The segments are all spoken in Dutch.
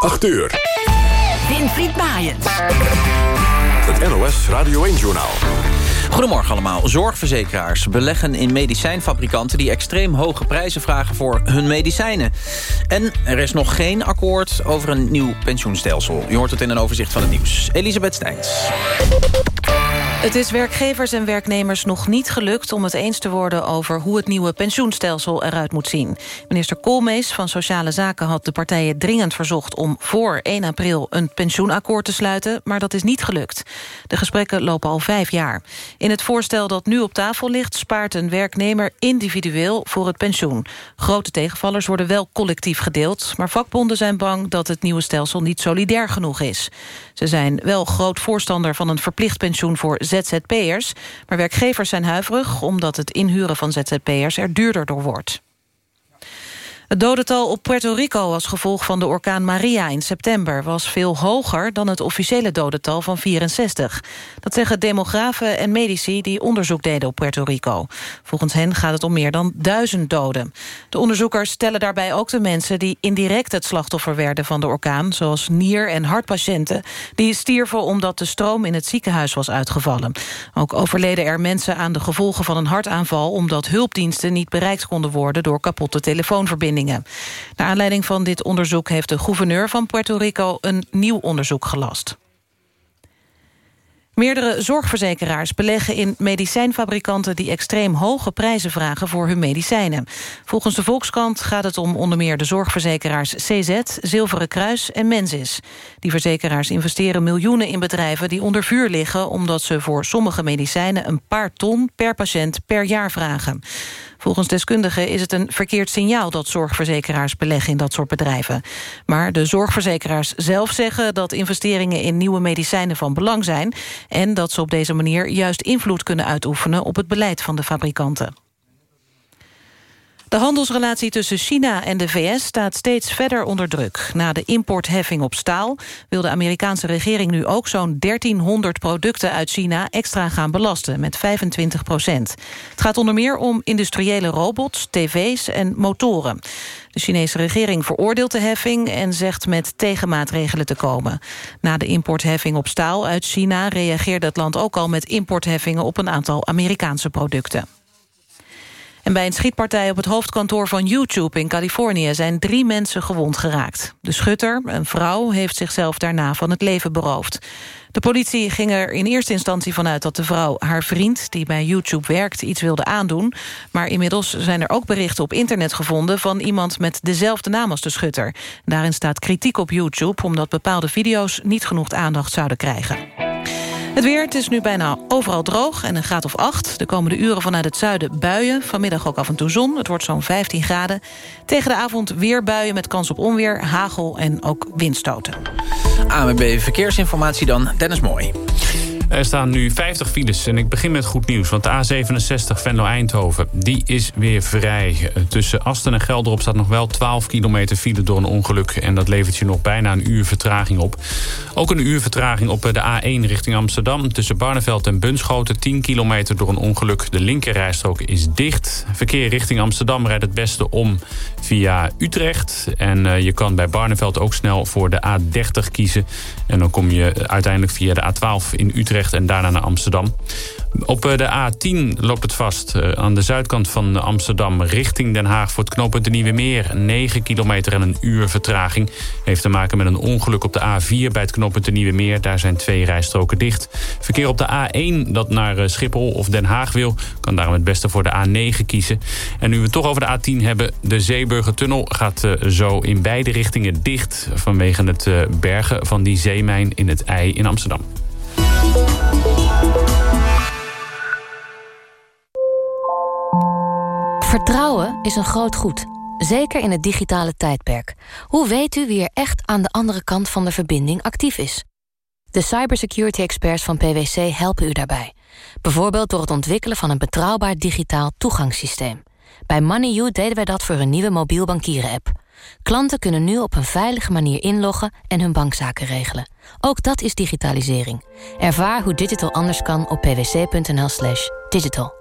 8 uur. Winfried Maaiens. Het NOS Radio 1-journaal. Goedemorgen allemaal. Zorgverzekeraars beleggen in medicijnfabrikanten... die extreem hoge prijzen vragen voor hun medicijnen. En er is nog geen akkoord over een nieuw pensioenstelsel. Je hoort het in een overzicht van het nieuws. Elisabeth Steins. Het is werkgevers en werknemers nog niet gelukt om het eens te worden over hoe het nieuwe pensioenstelsel eruit moet zien. Minister Koolmees van Sociale Zaken had de partijen dringend verzocht om voor 1 april een pensioenakkoord te sluiten, maar dat is niet gelukt. De gesprekken lopen al vijf jaar. In het voorstel dat nu op tafel ligt spaart een werknemer individueel voor het pensioen. Grote tegenvallers worden wel collectief gedeeld, maar vakbonden zijn bang dat het nieuwe stelsel niet solidair genoeg is. Ze zijn wel groot voorstander van een verplicht pensioen voor ZZP'ers... maar werkgevers zijn huiverig omdat het inhuren van ZZP'ers er duurder door wordt. Het dodental op Puerto Rico als gevolg van de orkaan Maria in september... was veel hoger dan het officiële dodental van 64. Dat zeggen demografen en medici die onderzoek deden op Puerto Rico. Volgens hen gaat het om meer dan duizend doden. De onderzoekers stellen daarbij ook de mensen... die indirect het slachtoffer werden van de orkaan... zoals nier- en hartpatiënten... die stierven omdat de stroom in het ziekenhuis was uitgevallen. Ook overleden er mensen aan de gevolgen van een hartaanval... omdat hulpdiensten niet bereikt konden worden... door kapotte telefoonverbindingen. Naar aanleiding van dit onderzoek heeft de gouverneur van Puerto Rico een nieuw onderzoek gelast. Meerdere zorgverzekeraars beleggen in medicijnfabrikanten... die extreem hoge prijzen vragen voor hun medicijnen. Volgens de Volkskrant gaat het om onder meer de zorgverzekeraars CZ, Zilveren Kruis en Mensis. Die verzekeraars investeren miljoenen in bedrijven die onder vuur liggen... omdat ze voor sommige medicijnen een paar ton per patiënt per jaar vragen. Volgens deskundigen is het een verkeerd signaal dat zorgverzekeraars beleggen in dat soort bedrijven. Maar de zorgverzekeraars zelf zeggen dat investeringen in nieuwe medicijnen van belang zijn en dat ze op deze manier juist invloed kunnen uitoefenen op het beleid van de fabrikanten. De handelsrelatie tussen China en de VS staat steeds verder onder druk. Na de importheffing op staal wil de Amerikaanse regering nu ook zo'n 1300 producten uit China extra gaan belasten met 25 procent. Het gaat onder meer om industriële robots, tv's en motoren. De Chinese regering veroordeelt de heffing en zegt met tegenmaatregelen te komen. Na de importheffing op staal uit China reageerde het land ook al met importheffingen op een aantal Amerikaanse producten. En bij een schietpartij op het hoofdkantoor van YouTube in Californië... zijn drie mensen gewond geraakt. De schutter, een vrouw, heeft zichzelf daarna van het leven beroofd. De politie ging er in eerste instantie vanuit dat de vrouw haar vriend... die bij YouTube werkt, iets wilde aandoen. Maar inmiddels zijn er ook berichten op internet gevonden... van iemand met dezelfde naam als de schutter. Daarin staat kritiek op YouTube... omdat bepaalde video's niet genoeg aandacht zouden krijgen. Het weer, het is nu bijna overal droog en een graad of 8. De komende uren vanuit het zuiden buien. Vanmiddag ook af en toe zon. Het wordt zo'n 15 graden. Tegen de avond weer buien met kans op onweer, hagel en ook windstoten. AMB Verkeersinformatie dan, Dennis Mooi. Er staan nu 50 files en ik begin met goed nieuws. Want de A67 Venlo-Eindhoven, die is weer vrij. Tussen Asten en Gelderop staat nog wel 12 kilometer file door een ongeluk. En dat levert je nog bijna een uur vertraging op. Ook een uur vertraging op de A1 richting Amsterdam. Tussen Barneveld en Bunschoten 10 kilometer door een ongeluk. De linkerrijstrook is dicht. Verkeer richting Amsterdam rijdt het beste om via Utrecht. En uh, je kan bij Barneveld ook snel voor de A30 kiezen. En dan kom je uiteindelijk via de A12 in Utrecht en daarna naar Amsterdam. Op eh, de A10 loopt het vast eh, aan de zuidkant van Amsterdam richting Den Haag voor het knooppunt de Nieuwe Meer. 9 kilometer en een uur vertraging. Heeft te maken met een ongeluk op de A4 bij het knooppunt de Nieuwe Meer. Daar zijn twee rijstroken dicht. Verkeer op de A1 dat naar eh, Schiphol of Den Haag wil... kan daarom het beste voor de A9 kiezen. En nu we het toch over de A10 hebben... de Zeeburgertunnel gaat zo in beide richtingen dicht... vanwege het bergen van die zeemijn in het IJ in Amsterdam. Vertrouwen is een groot goed, zeker in het digitale tijdperk. Hoe weet u wie er echt aan de andere kant van de verbinding actief is? De cybersecurity experts van PwC helpen u daarbij. Bijvoorbeeld door het ontwikkelen van een betrouwbaar digitaal toegangssysteem. Bij MoneyU deden wij dat voor een nieuwe mobiel bankieren app. Klanten kunnen nu op een veilige manier inloggen en hun bankzaken regelen. Ook dat is digitalisering. Ervaar hoe digital anders kan op pwc.nl slash digital.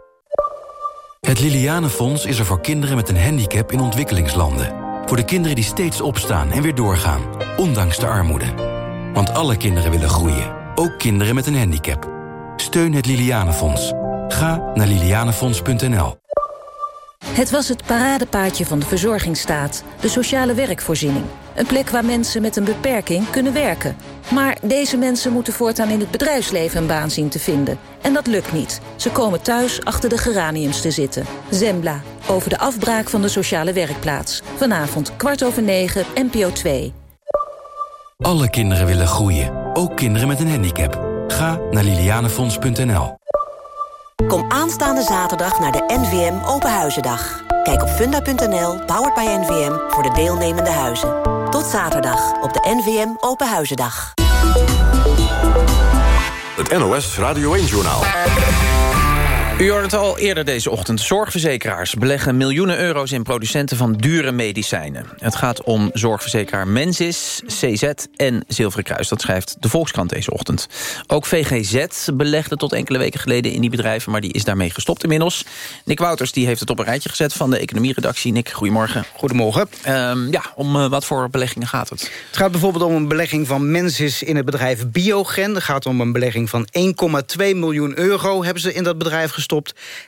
Het Lilianenfonds is er voor kinderen met een handicap in ontwikkelingslanden. Voor de kinderen die steeds opstaan en weer doorgaan, ondanks de armoede. Want alle kinderen willen groeien, ook kinderen met een handicap. Steun het Lilianenfonds. Ga naar lilianenfonds.nl. Het was het paradepaadje van de verzorgingsstaat, de sociale werkvoorziening. Een plek waar mensen met een beperking kunnen werken. Maar deze mensen moeten voortaan in het bedrijfsleven een baan zien te vinden. En dat lukt niet. Ze komen thuis achter de geraniums te zitten. Zembla, over de afbraak van de sociale werkplaats. Vanavond kwart over negen, NPO 2. Alle kinderen willen groeien, ook kinderen met een handicap. Ga naar lilianenfonds.nl. Kom aanstaande zaterdag naar de NVM Openhuizendag. Kijk op funda.nl, powered by NVM, voor de deelnemende huizen. Tot zaterdag op de NVM Openhuizendag. Het NOS Radio 1-journaal. U hoorde het al eerder deze ochtend. Zorgverzekeraars beleggen miljoenen euro's in producenten van dure medicijnen. Het gaat om zorgverzekeraar Mensis, CZ en Zilveren Kruis. Dat schrijft de Volkskrant deze ochtend. Ook VGZ belegde tot enkele weken geleden in die bedrijven... maar die is daarmee gestopt inmiddels. Nick Wouters die heeft het op een rijtje gezet van de economieredactie. Nick, goedemorgen. Goedemorgen. Um, ja, om uh, wat voor beleggingen gaat het? Het gaat bijvoorbeeld om een belegging van Mensis in het bedrijf Biogen. Het gaat om een belegging van 1,2 miljoen euro hebben ze in dat bedrijf gestopt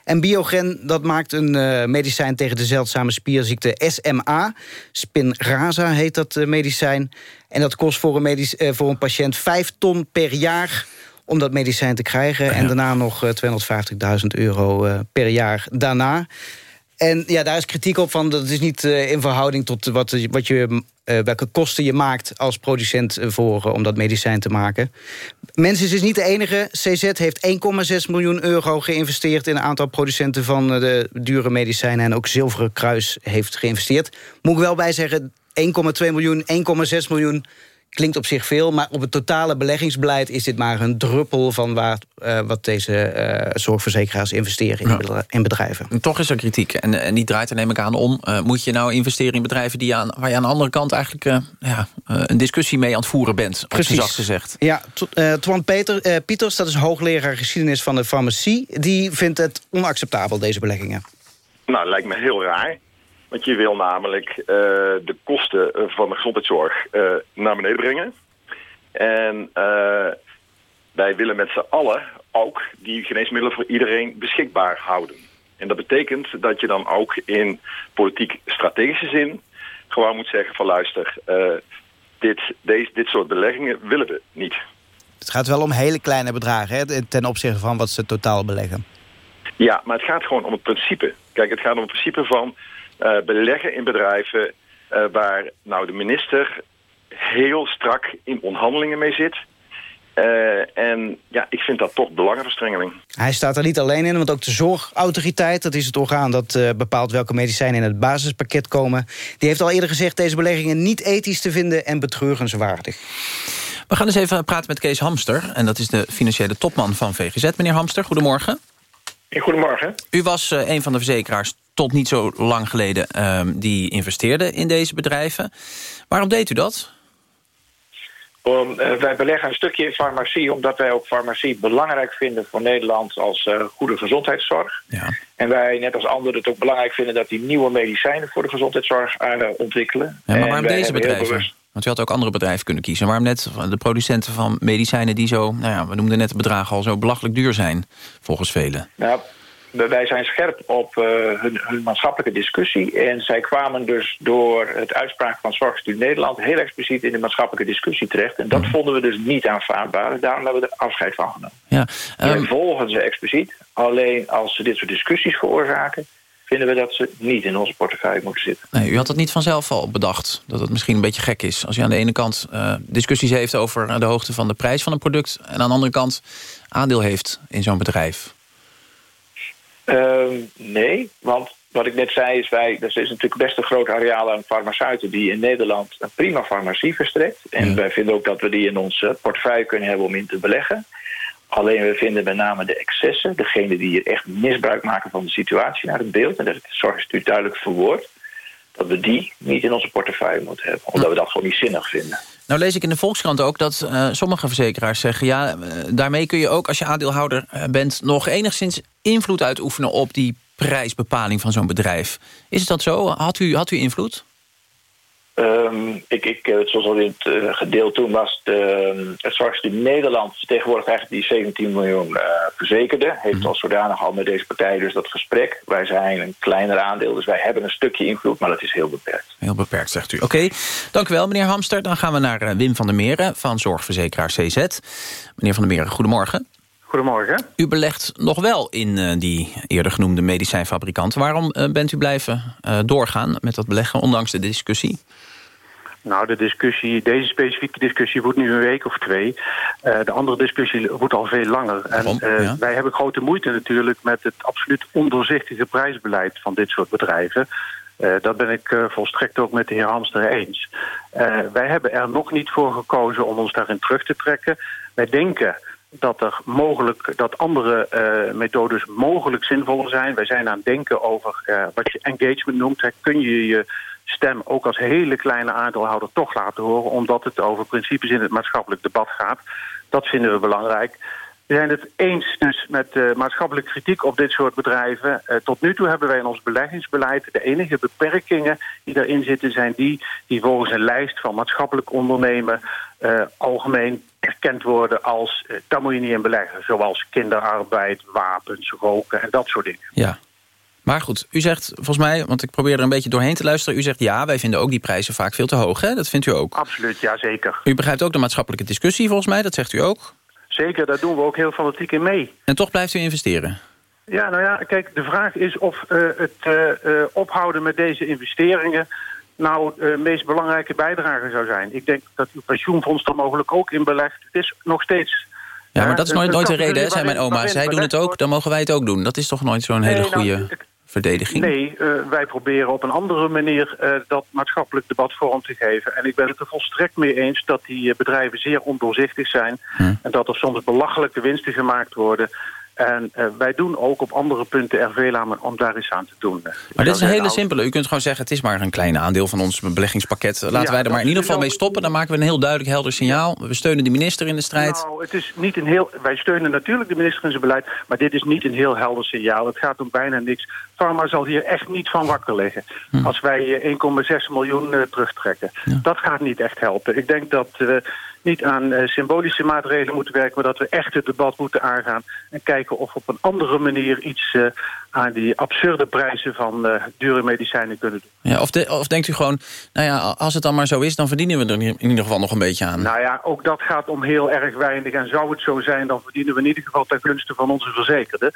en Biogen dat maakt een uh, medicijn tegen de zeldzame spierziekte SMA. Spinraza heet dat uh, medicijn. En dat kost voor een, uh, voor een patiënt 5 ton per jaar om dat medicijn te krijgen. Ja. En daarna nog 250.000 euro per jaar daarna. En ja, daar is kritiek op van dat is niet uh, in verhouding tot wat, wat je, uh, welke kosten je maakt als producent voor, uh, om dat medicijn te maken. Mensis is niet de enige. CZ heeft 1,6 miljoen euro geïnvesteerd in een aantal producenten van de dure medicijnen. En ook Zilveren Kruis heeft geïnvesteerd. Moet ik wel bij zeggen, 1,2 miljoen, 1,6 miljoen klinkt op zich veel, maar op het totale beleggingsbeleid... is dit maar een druppel van waar, uh, wat deze uh, zorgverzekeraars investeren in, ja. in, bedrijven. En toch is er kritiek. En, en die draait er neem ik aan om. Uh, moet je nou investeren in bedrijven die aan, waar je aan de andere kant... eigenlijk ja, een discussie mee aan het voeren bent, Precies. zacht gezegd. Ja, Twan Peter, Pieters, dat is hoogleraar geschiedenis van de farmacie... die vindt het onacceptabel, deze beleggingen. Nou, lijkt me heel raar. Want je wil namelijk uh, de kosten van de gezondheidszorg uh, naar beneden brengen. En uh, wij willen met z'n allen ook die geneesmiddelen voor iedereen beschikbaar houden. En dat betekent dat je dan ook in politiek-strategische zin gewoon moet zeggen van luister, dit, deze, dit soort beleggingen willen we niet. Het gaat wel om hele kleine bedragen hè, ten opzichte van wat ze totaal beleggen. Ja, maar het gaat gewoon om het principe. Kijk, het gaat om het principe van beleggen in bedrijven uh, waar nou de minister heel strak in onderhandelingen mee zit. Uh, en ja, ik vind dat toch belangenverstrengeling. Hij staat er niet alleen in, want ook de zorgautoriteit... dat is het orgaan dat uh, bepaalt welke medicijnen in het basispakket komen... die heeft al eerder gezegd deze beleggingen niet ethisch te vinden... en betreurenswaardig. We gaan eens even praten met Kees Hamster. En dat is de financiële topman van VGZ. Meneer Hamster, goedemorgen. Goedemorgen. U was uh, een van de verzekeraars tot niet zo lang geleden... Uh, die investeerde in deze bedrijven. Waarom deed u dat? Um, uh, wij beleggen een stukje in farmacie... omdat wij ook farmacie belangrijk vinden voor Nederland... als goede gezondheidszorg. Ja. En wij, net als anderen, het ook belangrijk vinden... dat die nieuwe medicijnen voor de gezondheidszorg ontwikkelen. Ja, maar waarom deze bedrijven? Want u had ook andere bedrijven kunnen kiezen. Waarom net de producenten van medicijnen die zo... nou ja, we noemden net de bedragen al zo belachelijk duur zijn... volgens velen? Nou, wij zijn scherp op uh, hun, hun, maatschappelijke discussie. En zij kwamen dus door het uitspraak van Zorgstuur Nederland... heel expliciet in de maatschappelijke discussie terecht. En dat mm. vonden we dus niet aanvaardbaar. Daarom hebben we er afscheid van genomen. Ja, um... Wij volgen ze expliciet. Alleen als ze dit soort discussies veroorzaken vinden we dat ze niet in onze portefeuille moeten zitten. Nee, u had het niet vanzelf al bedacht, dat het misschien een beetje gek is. Als u aan de ene kant uh, discussies heeft over de hoogte van de prijs van een product... en aan de andere kant aandeel heeft in zo'n bedrijf. Uh, nee, want wat ik net zei is... wij, er is natuurlijk best een groot areaal aan farmaceuten... die in Nederland een prima farmacie verstrekt. En ja. wij vinden ook dat we die in onze portefeuille kunnen hebben om in te beleggen. Alleen we vinden met name de excessen, degene die hier echt misbruik maken van de situatie naar het beeld, en dat het zorginstituut duidelijk verwoord, dat we die niet in onze portefeuille moeten hebben, omdat we dat gewoon niet zinnig vinden. Nou lees ik in de Volkskrant ook dat uh, sommige verzekeraars zeggen... ja, uh, daarmee kun je ook als je aandeelhouder uh, bent... nog enigszins invloed uitoefenen op die prijsbepaling van zo'n bedrijf. Is dat zo? Had u, had u invloed? Ehm, ik, ik, eh, zoals al in het uh, gedeeld toen was, de, ehm, het Zorgstudie Nederland tegenwoordig eigenlijk die 17 miljoen uh, verzekerde. Heeft mm. als zodanig al met deze partij dus dat gesprek. Wij zijn een kleiner aandeel, dus wij hebben een stukje invloed, maar dat is heel beperkt. Heel beperkt, zegt u. Oké, dank u wel meneer Hamster. Dan gaan we naar Wim van der Meren van zorgverzekeraar CZ. Meneer van der Meren, goedemorgen. Goedemorgen. U belegt nog wel in uh, die eerder genoemde medicijnfabrikant. Waarom uh, bent u blijven uh, doorgaan met dat beleggen, ondanks de discussie? Nou, de discussie, deze specifieke discussie wordt nu een week of twee. de andere discussie wordt al veel langer. En ja. wij hebben grote moeite natuurlijk met het absoluut ondoorzichtige prijsbeleid van dit soort bedrijven. Uh, dat ben ik uh, volstrekt ook met de heer Hamster eens. Uh, wij hebben er nog niet voor gekozen om ons daarin terug te trekken. Wij denken dat er mogelijk dat andere methodes mogelijk zinvoller zijn. Wij zijn aan het denken over wat je engagement noemt. Hè. Kun je je stem ook als hele kleine aandeelhouder toch laten horen... omdat het over principes in het maatschappelijk debat gaat. Dat vinden we belangrijk. We zijn het eens dus met uh, maatschappelijke kritiek op dit soort bedrijven. Uh, tot nu toe hebben wij in ons beleggingsbeleid... de enige beperkingen die daarin zitten zijn die... die volgens een lijst van maatschappelijk ondernemen... Uh, algemeen erkend worden als... daar moet je niet in beleggen. Zoals kinderarbeid, wapens, roken en dat soort dingen. Ja. Maar goed, u zegt volgens mij, want ik probeer er een beetje doorheen te luisteren... u zegt ja, wij vinden ook die prijzen vaak veel te hoog. Hè? Dat vindt u ook? Absoluut, ja zeker. U begrijpt ook de maatschappelijke discussie volgens mij, dat zegt u ook? Zeker, daar doen we ook heel fanatiek in mee. En toch blijft u investeren? Ja, nou ja, kijk, de vraag is of uh, het uh, uh, ophouden met deze investeringen... nou de meest belangrijke bijdrage zou zijn. Ik denk dat uw pensioenfonds er mogelijk ook in belegt. Het is nog steeds... Ja, maar dat is nooit, nooit een reden, hè, zei mijn oma. Zij doen het ook, dan mogen wij het ook doen. Dat is toch nooit zo'n hele goede... Verdediging? Nee, uh, wij proberen op een andere manier uh, dat maatschappelijk debat vorm te geven. En ik ben het er volstrekt mee eens dat die uh, bedrijven zeer ondoorzichtig zijn. Hm. En dat er soms belachelijke winsten gemaakt worden. En uh, wij doen ook op andere punten er veel aan om daar iets aan te doen. Maar dit is een hele simpele. U kunt gewoon zeggen, het is maar een klein aandeel van ons beleggingspakket. Laten ja, wij er maar in ieder geval mee stoppen. Dan maken we een heel duidelijk helder signaal. We steunen de minister in de strijd. Nou, het is niet een heel... Wij steunen natuurlijk de minister in zijn beleid. Maar dit is niet een heel helder signaal. Het gaat om bijna niks. Pharma zal hier echt niet van wakker liggen. Hm. Als wij 1,6 miljoen uh, terugtrekken. Ja. Dat gaat niet echt helpen. Ik denk dat niet aan uh, symbolische maatregelen moeten werken... maar dat we echt het debat moeten aangaan... en kijken of we op een andere manier iets uh, aan die absurde prijzen... van uh, dure medicijnen kunnen doen. Ja, of, de, of denkt u gewoon, nou ja, als het dan maar zo is... dan verdienen we er in ieder geval nog een beetje aan. Nou ja, ook dat gaat om heel erg weinig. En zou het zo zijn, dan verdienen we in ieder geval... ten gunste van onze verzekerden.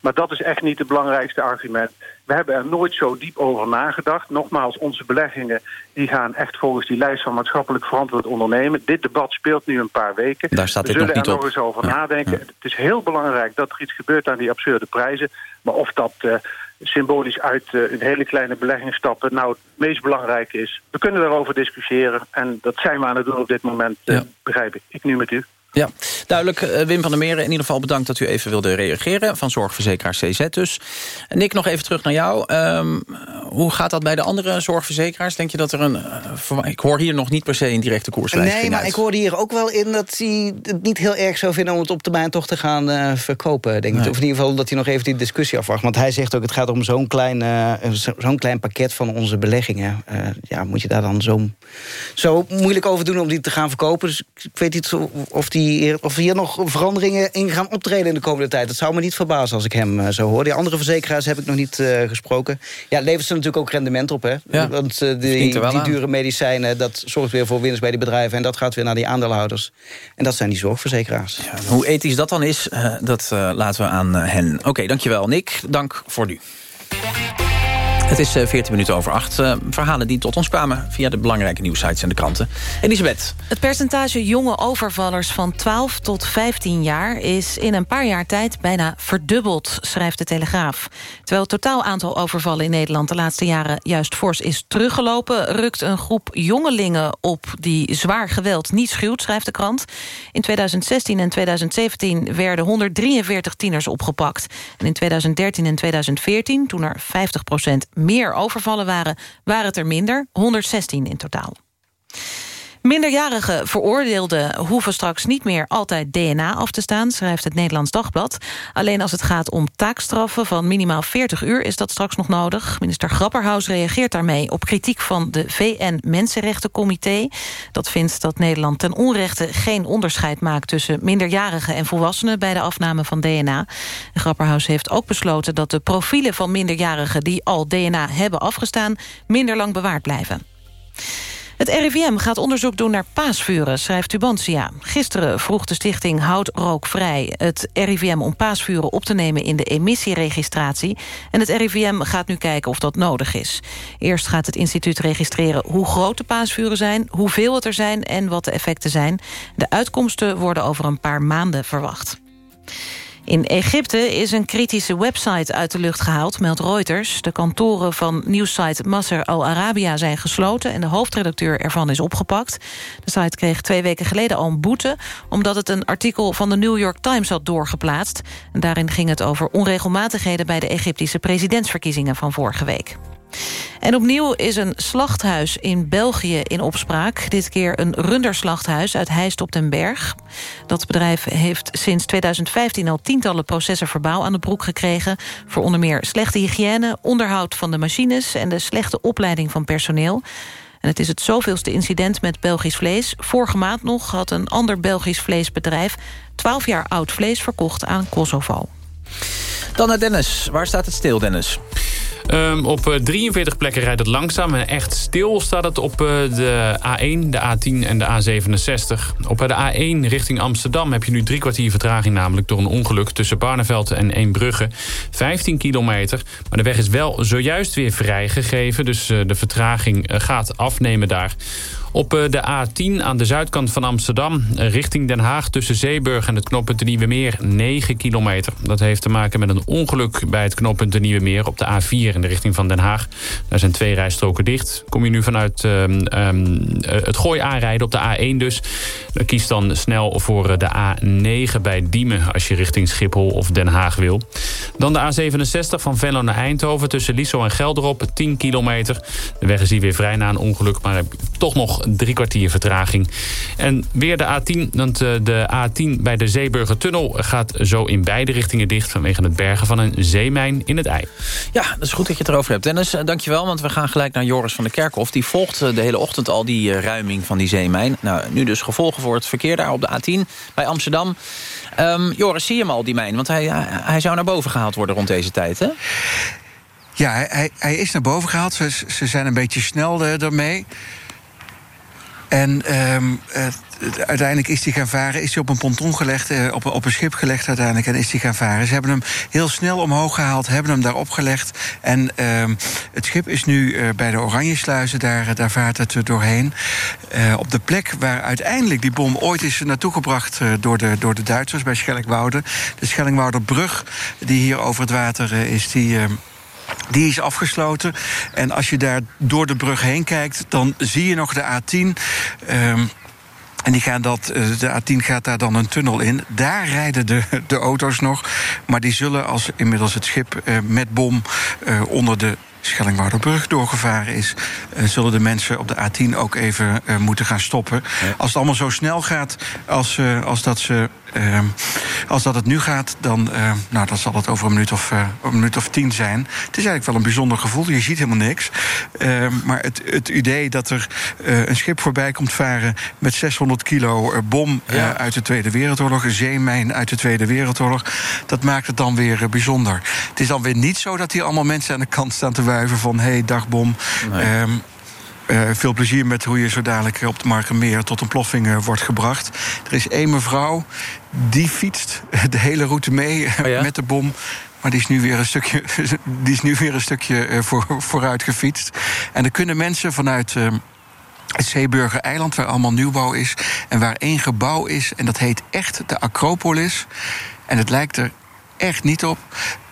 Maar dat is echt niet het belangrijkste argument. We hebben er nooit zo diep over nagedacht. Nogmaals, onze beleggingen die gaan echt volgens die lijst van maatschappelijk verantwoord ondernemen. Dit debat speelt nu een paar weken. Daar staat We zullen nog niet er op. nog eens over ja. nadenken. Ja. Het is heel belangrijk dat er iets gebeurt aan die absurde prijzen. Maar of dat uh, symbolisch uit uh, een hele kleine belegging stappen... nou het meest belangrijke is, we kunnen daarover discussiëren. En dat zijn we aan het doen op dit moment, uh, ja. begrijp ik. Ik nu met u. Ja, duidelijk. Uh, Wim van der Meren, in ieder geval bedankt dat u even wilde reageren. Van zorgverzekeraar CZ dus. Nick, nog even terug naar jou. Um, hoe gaat dat bij de andere zorgverzekeraars? Denk je dat er een... Uh, ik hoor hier nog niet per se een directe koerslijst Nee, maar uit. ik hoorde hier ook wel in dat hij het niet heel erg zou vinden... om het op termijn toch te gaan uh, verkopen, denk ik. Nee. Of in ieder geval dat hij nog even die discussie afwacht. Want hij zegt ook, het gaat om zo'n klein, uh, zo'n klein pakket van onze beleggingen. Ja, moet je daar dan zo, zo moeilijk over doen om die te gaan verkopen? Dus ik weet niet of die of hier nog veranderingen in gaan optreden in de komende tijd. Dat zou me niet verbazen als ik hem uh, zo hoor. Die andere verzekeraars heb ik nog niet uh, gesproken. Ja, levert ze natuurlijk ook rendement op. Hè? Ja, Want uh, die, die dure medicijnen, dat zorgt weer voor winst bij die bedrijven. En dat gaat weer naar die aandeelhouders. En dat zijn die zorgverzekeraars. Ja, hoe ethisch dat dan is, dat laten we aan hen. Oké, okay, dankjewel Nick. Dank voor nu. Het is 14 minuten over 8. Uh, verhalen die tot ons kwamen via de belangrijke nieuwsites en de kranten. Elisabeth. Het percentage jonge overvallers van 12 tot 15 jaar... is in een paar jaar tijd bijna verdubbeld, schrijft de Telegraaf. Terwijl het totaal aantal overvallen in Nederland... de laatste jaren juist fors is teruggelopen... rukt een groep jongelingen op die zwaar geweld niet schuwt, schrijft de krant. In 2016 en 2017 werden 143 tieners opgepakt. En in 2013 en 2014, toen er 50 procent meer overvallen waren, waren het er minder, 116 in totaal. Minderjarige veroordeelden hoeven straks niet meer altijd DNA af te staan, schrijft het Nederlands Dagblad. Alleen als het gaat om taakstraffen van minimaal 40 uur is dat straks nog nodig. Minister Grapperhaus reageert daarmee op kritiek van de VN-Mensenrechtencomité. Dat vindt dat Nederland ten onrechte geen onderscheid maakt tussen minderjarigen en volwassenen bij de afname van DNA. Grapperhaus heeft ook besloten dat de profielen van minderjarigen die al DNA hebben afgestaan minder lang bewaard blijven. Het RIVM gaat onderzoek doen naar paasvuren, schrijft Tubantia. Gisteren vroeg de stichting Houd Rook Vrij het RIVM om paasvuren op te nemen in de emissieregistratie. En het RIVM gaat nu kijken of dat nodig is. Eerst gaat het instituut registreren hoe groot de paasvuren zijn, hoeveel het er zijn en wat de effecten zijn. De uitkomsten worden over een paar maanden verwacht. In Egypte is een kritische website uit de lucht gehaald, meldt Reuters. De kantoren van nieuwssite Masser Al Arabia zijn gesloten... en de hoofdredacteur ervan is opgepakt. De site kreeg twee weken geleden al een boete... omdat het een artikel van de New York Times had doorgeplaatst. En daarin ging het over onregelmatigheden... bij de Egyptische presidentsverkiezingen van vorige week. En opnieuw is een slachthuis in België in opspraak. Dit keer een runderslachthuis uit Heist op den Berg. Dat bedrijf heeft sinds 2015 al tientallen processen verbaal aan de broek gekregen... voor onder meer slechte hygiëne, onderhoud van de machines... en de slechte opleiding van personeel. En het is het zoveelste incident met Belgisch vlees. Vorige maand nog had een ander Belgisch vleesbedrijf... 12 jaar oud vlees verkocht aan Kosovo. Dan naar Dennis. Waar staat het stil, Dennis? Um, op 43 plekken rijdt het langzaam. En echt stil staat het op uh, de A1, de A10 en de A67. Op de A1 richting Amsterdam heb je nu drie kwartier vertraging... namelijk door een ongeluk tussen Barneveld en Eembrugge. 15 kilometer, maar de weg is wel zojuist weer vrijgegeven... dus de vertraging gaat afnemen daar. Op eh, de A10 aan de zuidkant van Amsterdam... Eh, richting Den Haag tussen Zeeburg en het knooppunt de Nieuwe Meer... 9 kilometer. Dat heeft te maken met een ongeluk bij het knooppunt de Nieuwe Meer... op de A4 in de richting van Den Haag. Daar zijn twee rijstroken dicht. Kom je nu vanuit um, um, het gooi aanrijden op de A1 dus... kies dan snel voor de A9 bij Diemen... als je richting Schiphol of Den Haag wil. Dan de A67 van Venlo naar Eindhoven... tussen Liso en Gelderop, 10 kilometer. De weg is hier weer vrij na een ongeluk... maar toch nog drie kwartier vertraging. En weer de A10, want eh, de A10 bij de Zeeburger Tunnel gaat zo in beide richtingen dicht... vanwege het bergen van een zeemijn in het ei. Ja, dat is goed dat je het erover hebt. Dennis, eh, dankjewel, want we gaan gelijk naar Joris van der Kerkhof. Die volgt eh, de hele ochtend al die ruiming van die zeemijn. Nou, nu dus gevolgen voor het verkeer daar op de A10 bij Amsterdam. Um, Joris, zie je hem al, die mijn? Want hij, hij zou naar boven gehaald worden rond deze tijd, hè? Ja, hij, hij is naar boven gehaald. Ze, ze zijn een beetje snel ermee. En um, uiteindelijk is hij gaan varen, is hij op een ponton gelegd, uh, op, op een schip gelegd uiteindelijk en is hij gaan varen. Ze hebben hem heel snel omhoog gehaald, hebben hem daar opgelegd. En um, het schip is nu uh, bij de Oranjesluizen, daar, daar vaart het doorheen. Op de plek waar uiteindelijk die bom ooit is naartoe gebracht door, de, door de Duitsers bij Schellingwoude. De Schellingwouderbrug, die hier over het water is, die. Die is afgesloten. En als je daar door de brug heen kijkt, dan zie je nog de A10. Um, en die gaan dat, de A10 gaat daar dan een tunnel in. Daar rijden de, de auto's nog. Maar die zullen als inmiddels het schip uh, met bom uh, onder de Schellingwouderbrug doorgevaren is... Uh, zullen de mensen op de A10 ook even uh, moeten gaan stoppen. Ja. Als het allemaal zo snel gaat als, uh, als, dat, ze, als dat het nu gaat... dan, nou, dan zal het over een minuut, of, een minuut of tien zijn. Het is eigenlijk wel een bijzonder gevoel. Je ziet helemaal niks. maar het, het idee dat er een schip voorbij komt varen... met 600 kilo bom ja. uit de Tweede Wereldoorlog... een zeemijn uit de Tweede Wereldoorlog... dat maakt het dan weer bijzonder. Het is dan weer niet zo dat hier allemaal mensen aan de kant staan te van... hé, hey, dagbom, nee. um, uh, veel plezier met hoe je zo dadelijk op de Markenmeer... tot een ploffing uh, wordt gebracht. Er is één mevrouw, die fietst de hele route mee oh ja? met de bom... Maar die is nu weer een stukje, die is nu weer een stukje uh, voor, vooruit gefietst. En er kunnen mensen vanuit uh, het Zeeburger eiland, waar allemaal nieuwbouw is... en waar één gebouw is, en dat heet echt de Acropolis. En het lijkt er echt niet op.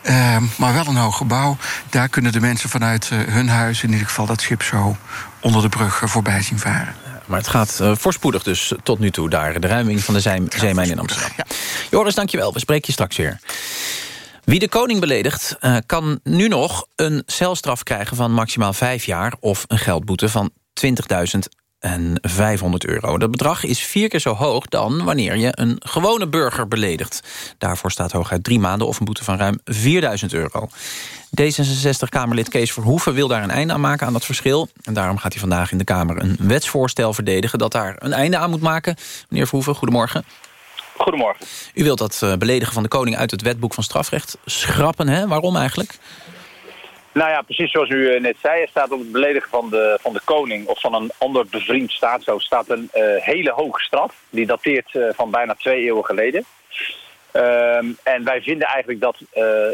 Uh, maar wel een hoog gebouw. Daar kunnen de mensen vanuit uh, hun huis, in ieder geval dat schip zo onder de brug uh, voorbij zien varen. Maar het gaat uh, voorspoedig dus tot nu toe daar. De ruiming van de zee, zeemijn in Amsterdam. Ja. Joris, dankjewel. We spreken je straks weer. Wie de koning beledigt, uh, kan nu nog een celstraf krijgen van maximaal vijf jaar... of een geldboete van 20.000 en 500 euro. Dat bedrag is vier keer zo hoog dan wanneer je een gewone burger beledigt. Daarvoor staat hooguit drie maanden of een boete van ruim 4000 euro. D66-Kamerlid Kees Verhoeven wil daar een einde aan maken aan dat verschil. En daarom gaat hij vandaag in de Kamer een wetsvoorstel verdedigen... dat daar een einde aan moet maken. Meneer Verhoeven, goedemorgen. Goedemorgen. U wilt dat eh, beledigen van de koning uit het wetboek van strafrecht schrappen, hè? Waarom eigenlijk? Nou ja, precies zoals u eh, net zei, er staat op het beledigen van de, van de koning of van een ander bevriend staatshoofd staat een uh, hele hoge straf. Die dateert uh, van bijna twee eeuwen geleden. Um, en wij vinden eigenlijk dat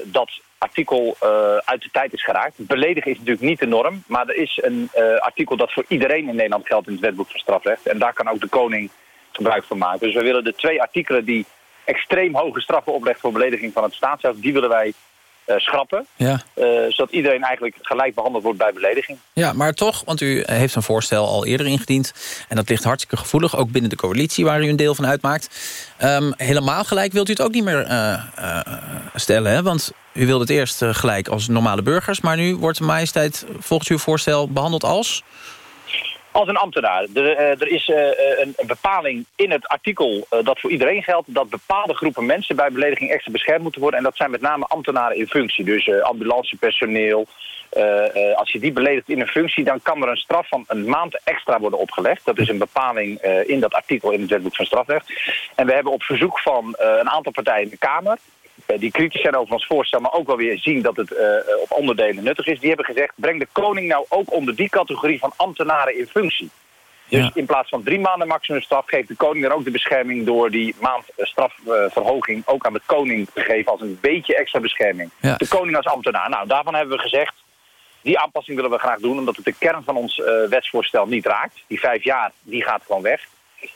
dat artikel uit de tijd is geraakt. Beledigen is natuurlijk niet de norm, maar er is een artikel dat voor iedereen in Nederland geldt in het wetboek van strafrecht. En daar kan ook de koning gebruik van maken. Dus we willen de twee artikelen die extreem hoge straffen opleggen voor belediging van het staatshoofd, die willen wij schrappen. Ja. Uh, zodat iedereen eigenlijk gelijk behandeld wordt bij belediging. Ja, maar toch, want u heeft een voorstel al eerder ingediend... en dat ligt hartstikke gevoelig, ook binnen de coalitie... waar u een deel van uitmaakt. Um, helemaal gelijk wilt u het ook niet meer stellen, hè? Want u wilde het eerst gelijk als normale burgers... maar nu wordt de majesteit volgens uw voorstel behandeld als... Als een ambtenaar. Er, uh, er is uh, een, een, bepaling in het artikel dat voor iedereen geldt... dat bepaalde groepen mensen bij belediging extra beschermd moeten worden. En dat zijn met name ambtenaren in functie. Dus ambulancepersoneel. als je die beledigt in een functie... dan kan er een straf van een maand extra worden opgelegd. Dat is een bepaling in dat artikel in het wetboek van strafrecht. En we hebben op verzoek van een aantal partijen in de Kamer... Eh, die kritisch zijn over ons voorstel, maar ook wel weer zien dat het uh, op onderdelen nuttig is. Die hebben gezegd, breng de koning nou ook onder die categorie van ambtenaren in functie. Dus ja. in plaats van drie maanden maximumstraf geeft de koning dan ook de bescherming door die maand strafverhoging ook aan de koning te geven als een beetje extra bescherming. Ja. De koning als ambtenaar. Nou, daarvan hebben we gezegd, die aanpassing willen we graag doen omdat het de kern van ons uh, wetsvoorstel niet raakt. Die vijf jaar, die gaat gewoon weg.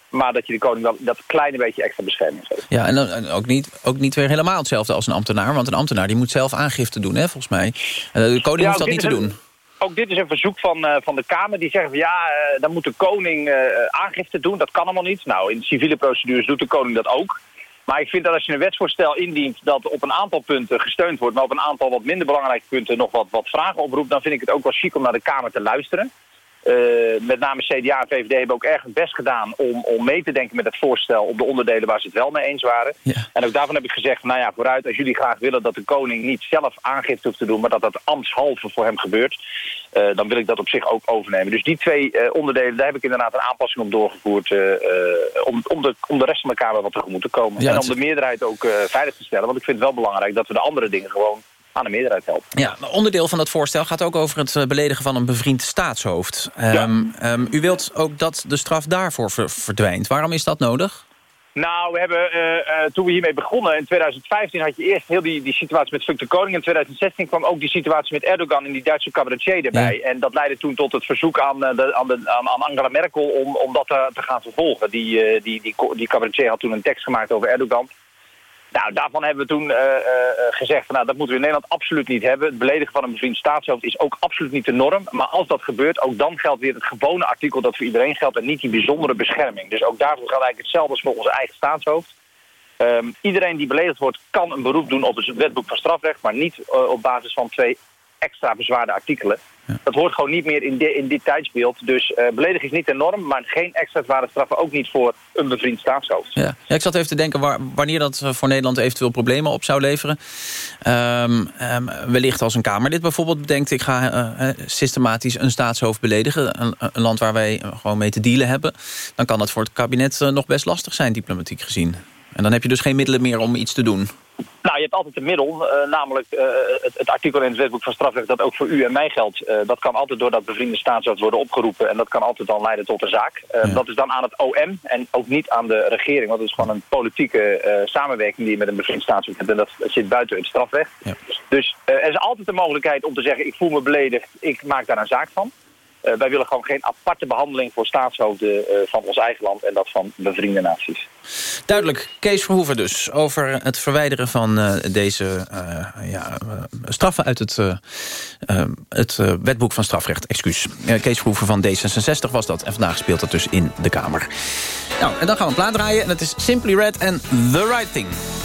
Maar dat je de koning wel dat kleine beetje extra bescherming geeft. Ja, en, dan, ook, niet, ook niet weer helemaal hetzelfde als een ambtenaar. Want een ambtenaar die moet zelf aangifte doen, hè, volgens mij. Uh, de koning ja, hoeft dat niet te doen. Ook dit is een verzoek van, uh, van de Kamer. Die zeggen van ja, uh, dan moet de koning aangifte doen. Dat kan allemaal niet. Nou, in civiele procedures doet de koning dat ook. Maar ik vind dat als je een wetsvoorstel indient dat op een aantal punten gesteund wordt... maar op een aantal wat minder belangrijke punten nog wat, wat vragen oproept... dan vind ik het ook wel chic om naar de Kamer te luisteren. Uh, met name CDA en VVD hebben ook erg het best gedaan om, om mee te denken met het voorstel op de onderdelen waar ze het wel mee eens waren. Ja. En ook daarvan heb ik gezegd, nou ja, vooruit, als jullie graag willen dat de koning niet zelf aangifte hoeft te doen, maar dat dat ambtshalve voor hem gebeurt, uh, dan wil ik dat op zich ook overnemen. Dus die twee uh, onderdelen, daar heb ik inderdaad een aanpassing op doorgevoerd om, om, de, om de rest van de Kamer wat tegemoet te komen. Ja, en om de meerderheid ook veilig te stellen, want ik vind het wel belangrijk dat we de andere dingen gewoon aan de meerderheid helpen. Ja, onderdeel van dat voorstel gaat ook over het eh, beledigen van een bevriend staatshoofd. Ja. Um, um, u wilt ook dat de straf daarvoor ver verdwijnt. Waarom is dat nodig? Nou, we hebben, uh, uh, toen we hiermee begonnen, in 2015 had je eerst heel die, die situatie met Funk de Koning. In 2016 kwam ook die situatie met Erdogan en die Duitse cabaretier erbij. Ja. En dat leidde toen tot het verzoek aan, de, aan, de, aan, aan Angela Merkel om, om dat te, te gaan vervolgen. Die, die, die, die cabaretier had toen een tekst gemaakt over Erdogan. Nou, daarvan hebben we toen uh, uh, gezegd, van, nou, dat moeten we in Nederland absoluut niet hebben. Het beledigen van een bevriend staatshoofd is ook absoluut niet de norm. Maar als dat gebeurt, ook dan geldt weer het gewone artikel dat voor iedereen geldt... en niet die bijzondere bescherming. Dus ook daarvoor geldt eigenlijk hetzelfde als voor onze eigen staatshoofd. Um, iedereen die beledigd wordt, kan een beroep doen op het wetboek van strafrecht... maar niet op basis van twee extra bezwaarde artikelen. Ja. Dat hoort gewoon niet meer in, de, in dit tijdsbeeld. Dus uh, beledig is niet de norm, maar geen extra zware straffen ook niet voor een bevriend staatshoofd. Ja. ja ik zat even te denken waar, wanneer dat voor Nederland eventueel problemen op zou leveren. Um, um, wellicht als een Kamerlid bijvoorbeeld bedenkt... ik ga uh, systematisch een staatshoofd beledigen. Een, een, land waar wij gewoon mee te dealen hebben. Dan kan dat voor het kabinet nog best lastig zijn, diplomatiek gezien. En dan heb je dus geen middelen meer om iets te doen. Nou, je hebt altijd een middel, uh, namelijk uh, het, het, artikel in het wetboek van strafrecht dat ook voor u en mij geldt. Uh, dat kan altijd door dat bevriende staatshoofd worden opgeroepen en dat kan altijd dan leiden tot een zaak. Ja. Dat is dan aan het OM en ook niet aan de regering, want het is gewoon een politieke samenwerking die je met een bevriend staatshoofd hebt en dat, dat zit buiten het strafrecht. Ja. Dus er is altijd de mogelijkheid om te zeggen ik voel me beledigd, ik maak daar een zaak van. Uh, wij willen gewoon geen aparte behandeling voor staatshoofden uh, van ons eigen land en dat van bevriende naties. Duidelijk, Kees Verhoeven dus over het verwijderen van uh, deze ja, straffen uit het, het wetboek van strafrecht. Excuus. Kees Verhoeven van D66 was dat en vandaag speelt dat dus in de Kamer. Nou, en dan gaan we een plaat draaien en dat is Simply Red en The Right Thing.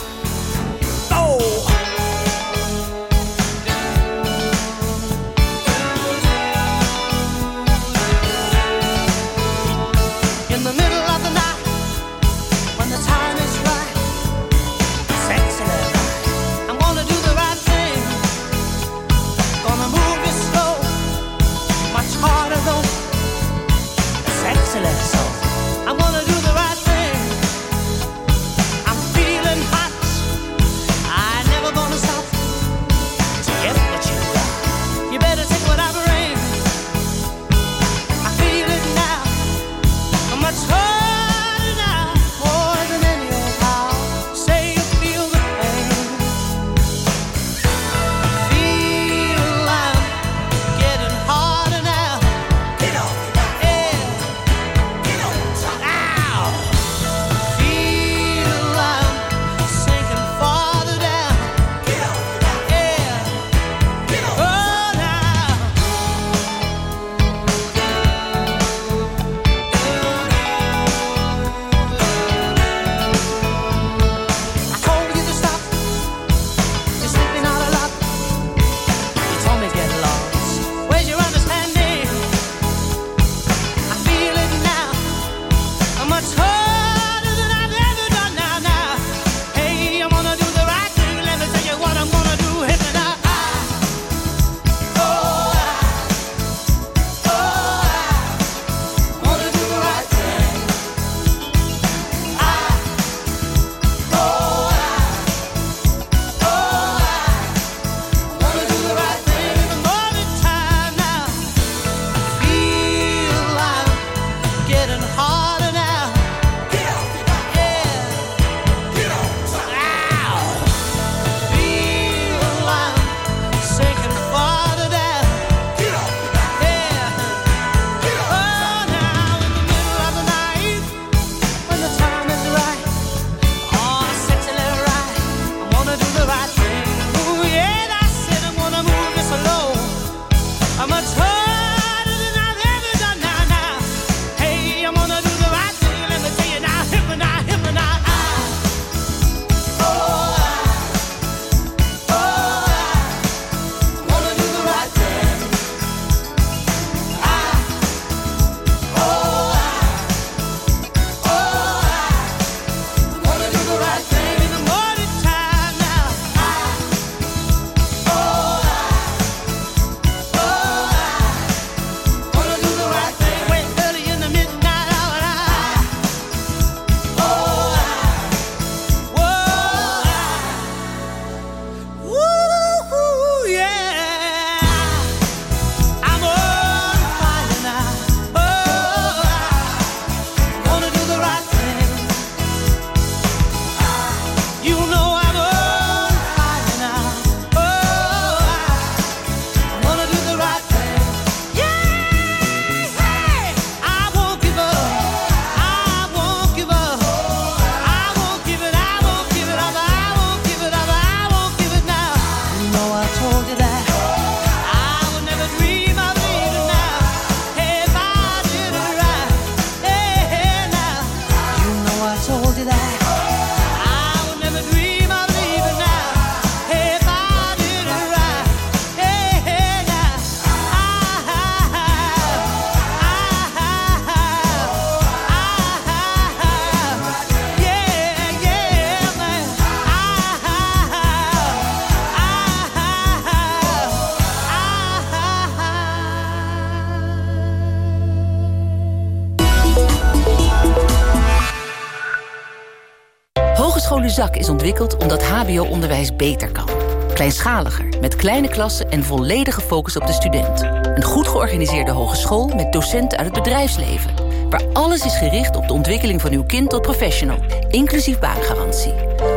Is ontwikkeld omdat hbo-onderwijs beter kan. Kleinschaliger, met kleine klassen en volledige focus op de student. Een goed georganiseerde hogeschool met docenten uit het bedrijfsleven. Waar alles is gericht op de ontwikkeling van uw kind tot professional. Inclusief baangarantie.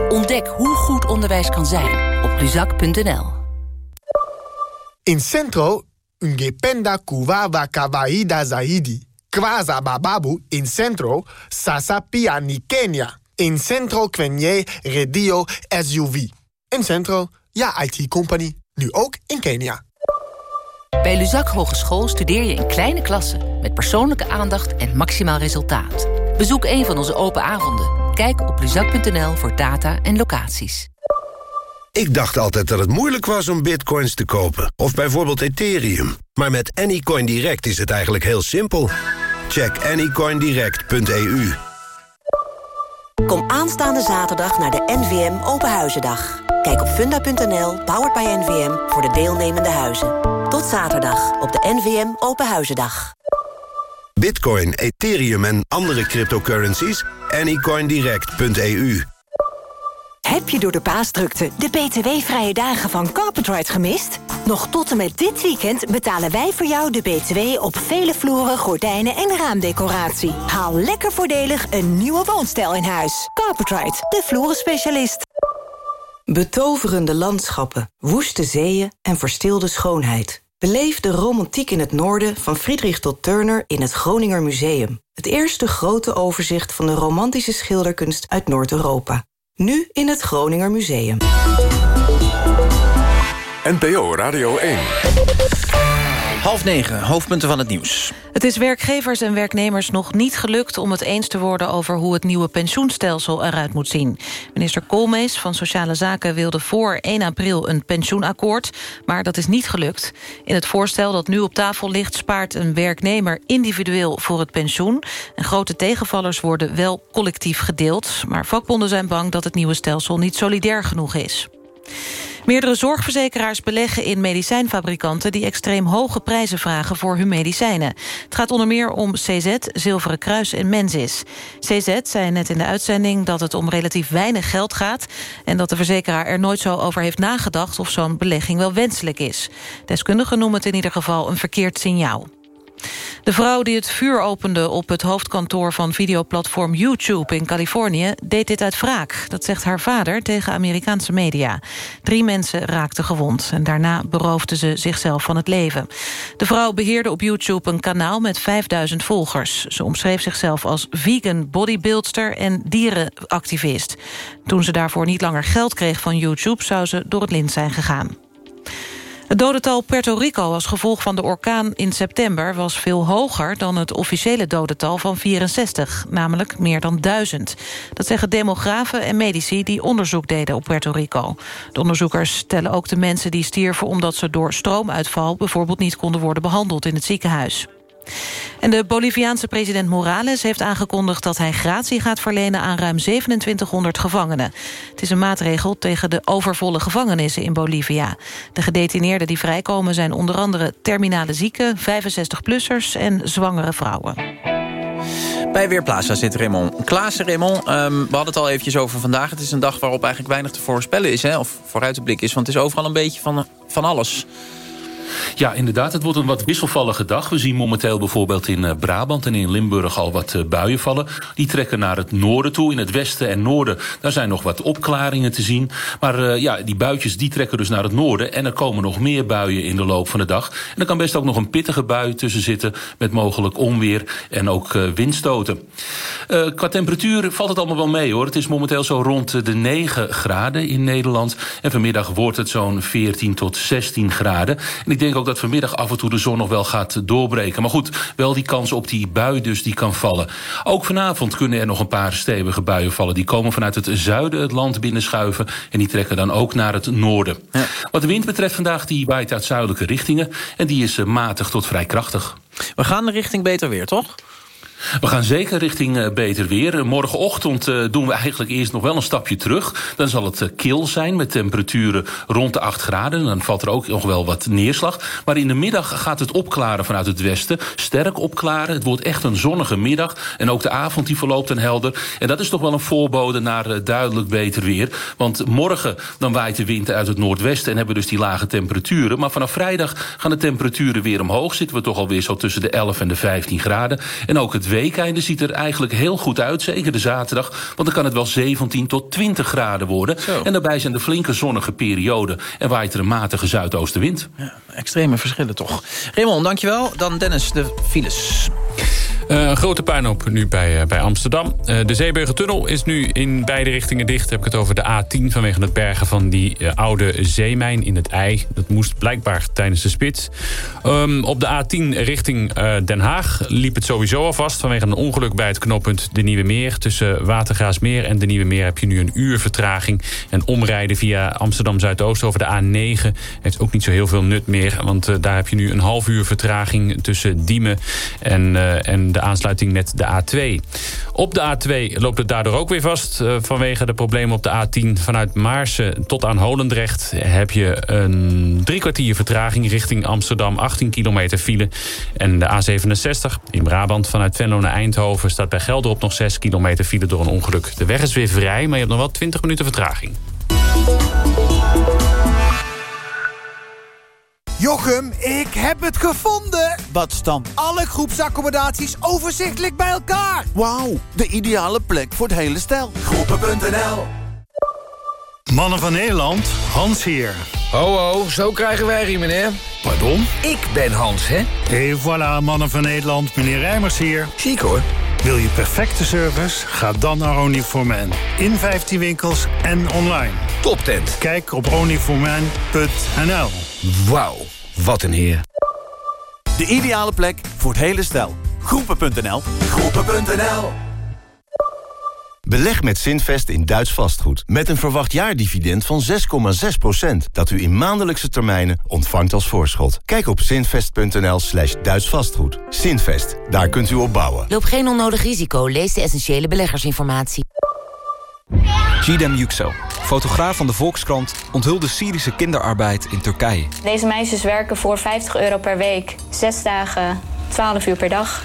Ontdek hoe goed onderwijs kan zijn op luzak.nl. In Centro, ungependa kuwawa kawaida zaidi. Kwaza bababu in Centro, sasa pia ni Kenya. In Centro kwenye radio SUV. In Centro, ja IT-company. Nu ook in Kenia. Bij Luzak Hogeschool studeer je in kleine klassen... met persoonlijke aandacht en maximaal resultaat. Bezoek een van onze open avonden. Kijk op luzak.nl voor data en locaties. Ik dacht altijd dat het moeilijk was om bitcoins te kopen. Of bijvoorbeeld Ethereum. Maar met Anycoin Direct is het eigenlijk heel simpel. Check anycoindirect.eu. Kom aanstaande zaterdag naar de NVM Openhuizendag. Kijk op funda.nl, powered by NVM, voor de deelnemende huizen. Tot zaterdag op de NVM Openhuizendag. Bitcoin, Ethereum en andere cryptocurrencies? Anycoindirect.eu. Heb je door de paasdrukte de btw-vrije dagen van Carpetride gemist? Nog tot en met dit weekend betalen wij voor jou de btw op vele vloeren, gordijnen en raamdecoratie. Haal lekker voordelig een nieuwe woonstijl in huis. Carpetride, de vloerenspecialist. Betoverende landschappen, woeste zeeën en verstilde schoonheid. Beleef de romantiek in het noorden van Friedrich tot Turner in het Groninger Museum. Het eerste grote overzicht van de romantische schilderkunst uit Noord-Europa. Nu in het Groninger Museum. NPO Radio 1. Half negen, hoofdpunten van het nieuws. Het is werkgevers en werknemers nog niet gelukt om het eens te worden... over hoe het nieuwe pensioenstelsel eruit moet zien. Minister Koolmees van Sociale Zaken wilde voor 1 april een pensioenakkoord... maar dat is niet gelukt. In het voorstel dat nu op tafel ligt... spaart een werknemer individueel voor het pensioen. En grote tegenvallers worden wel collectief gedeeld. Maar vakbonden zijn bang dat het nieuwe stelsel niet solidair genoeg is. Meerdere zorgverzekeraars beleggen in medicijnfabrikanten... die extreem hoge prijzen vragen voor hun medicijnen. Het gaat onder meer om CZ, Zilveren Kruis en Mensis. CZ zei net in de uitzending dat het om relatief weinig geld gaat... en dat de verzekeraar er nooit zo over heeft nagedacht... of zo'n belegging wel wenselijk is. Deskundigen noemen het in ieder geval een verkeerd signaal. De vrouw die het vuur opende op het hoofdkantoor van videoplatform YouTube in Californië deed dit uit wraak. Dat zegt haar vader tegen Amerikaanse media. Drie mensen raakten gewond en daarna beroofde ze zichzelf van het leven. De vrouw beheerde op YouTube een kanaal met 5000 volgers. Ze omschreef zichzelf als vegan bodybuildster en dierenactivist. Toen ze daarvoor niet langer geld kreeg van YouTube zou ze door het lint zijn gegaan. Het dodental Puerto Rico als gevolg van de orkaan in september... was veel hoger dan het officiële dodental van 64, namelijk meer dan 1000. Dat zeggen demografen en medici die onderzoek deden op Puerto Rico. De onderzoekers tellen ook de mensen die stierven... omdat ze door stroomuitval bijvoorbeeld niet konden worden behandeld in het ziekenhuis. En de Boliviaanse president Morales heeft aangekondigd... dat hij gratie gaat verlenen aan ruim 2700 gevangenen. Het is een maatregel tegen de overvolle gevangenissen in Bolivia. De gedetineerden die vrijkomen zijn onder andere terminale zieken... 65-plussers en zwangere vrouwen. Bij Weerplaza zit Raymond. Klaas Raymond, um, we hadden het al eventjes over vandaag. Het is een dag waarop eigenlijk weinig te voorspellen is. Hè? Of vooruit te blikken is, want het is overal een beetje van, van alles. Ja, inderdaad. Het wordt een wat wisselvallige dag. We zien momenteel bijvoorbeeld in eh, Brabant en in Limburg al wat eh, buien vallen. Die trekken naar het noorden toe. In het westen en noorden daar zijn nog wat opklaringen te zien. Maar uh, ja, die buitjes die trekken dus naar het noorden. En er komen nog meer buien in de loop van de dag. En er kan best ook nog een pittige bui tussen zitten... met mogelijk onweer en ook windstoten. Qua temperatuur valt het allemaal wel mee, hoor. Het is momenteel zo rond de 9 graden in Nederland. En vanmiddag wordt het zo'n 14 tot 16 graden. En ik denk ook dat vanmiddag af en toe de zon nog wel gaat doorbreken. Maar goed, wel die kans op die bui dus die kan vallen. Ook vanavond kunnen er nog een paar stevige buien vallen. Die komen vanuit het zuiden het land binnenschuiven. En die trekken dan ook naar het noorden. Ja. Wat de wind betreft vandaag, die waait uit zuidelijke richtingen. En die is matig tot vrij krachtig. We gaan de richting beter weer, toch? We gaan zeker richting uh, beter weer. Morgenochtend uh, doen we eigenlijk eerst nog wel een stapje terug. Dan zal het kil zijn met temperaturen rond de 8 graden. Dan valt er ook nog wel wat neerslag. Maar in de middag gaat het opklaren vanuit het westen. Sterk opklaren. Het wordt echt een zonnige middag. En ook de avond die verloopt en helder. En dat is toch wel een voorbode naar duidelijk beter weer. Want morgen dan waait de wind uit het noordwesten... en hebben we dus die lage temperaturen. Maar vanaf vrijdag gaan de temperaturen weer omhoog. Zitten we toch alweer zo tussen de 11 en de 15 graden. En ook het weekeinde ziet er eigenlijk heel goed uit. Zeker de zaterdag. Want dan kan het wel 17 tot 20 graden worden. En daarbij zijn de flinke zonnige perioden. En waait er een matige zuidoostenwind. Ja, extreme verschillen toch. Raymond, dankjewel. Dan Dennis, de files. Uh, grote puinhoop nu bij, uh, bij Amsterdam. Uh, de Zeeburgertunnel is nu in beide richtingen dicht. Heb ik het over de A10 vanwege het bergen van die oude zeemijn in het IJ. Dat moest blijkbaar tijdens de spits. Um, op de A10 richting Den Haag liep het sowieso al vast... vanwege een ongeluk bij het knooppunt De Nieuwe Meer. Tussen Watergraasmeer en De Nieuwe Meer heb je nu een uur vertraging. En omrijden via Amsterdam-Zuidoost over de A9 heeft ook niet zo heel veel nut meer. Want daar heb je nu een half uur vertraging tussen Diemen en, en de aansluiting met de A2. Op de A2 loopt het daardoor ook weer vast. Uh, vanwege de problemen op de A10 vanuit Maarsen tot aan Holendrecht... heb je een drie kwartier vertraging richting Amsterdam. 18 kilometer file. En de A67 in Brabant vanuit Venlo naar Eindhoven... staat bij Gelderop nog 6 kilometer file door een ongeluk. De weg is weer vrij, maar je hebt nog wel 20 minuten vertraging. Jochem, ik heb het gevonden! Wat dan? Alle groepsaccommodaties overzichtelijk bij elkaar! Wauw, de ideale plek voor het hele stel. Groepen.nl Mannen van Nederland, Hans hier. Ho ho, zo krijgen wij hier, meneer. Pardon? Ik ben Hans, hè? Et voilà, Mannen van Nederland, meneer Rijmers hier. Chic hoor. Wil je perfecte service? Ga dan naar Onlyforman. In 15 winkels en online. Top tent. Kijk op onlyforman.nl. Wauw, wat een heer. De ideale plek voor het hele stel. Groepen.nl Groepen.nl Beleg met Zinvest in Duits vastgoed. Met een verwacht jaardividend van 6,6%. Dat u in maandelijkse termijnen ontvangt als voorschot. Kijk op zinvest.nl slash Duits vastgoed. Zinvest, daar kunt u op bouwen. Loop geen onnodig risico. Lees de essentiële beleggersinformatie. Gidem Yüksel, fotograaf van de Volkskrant... onthulde Syrische kinderarbeid in Turkije. Deze meisjes werken voor 50 euro per week. Zes dagen, 12 uur per dag.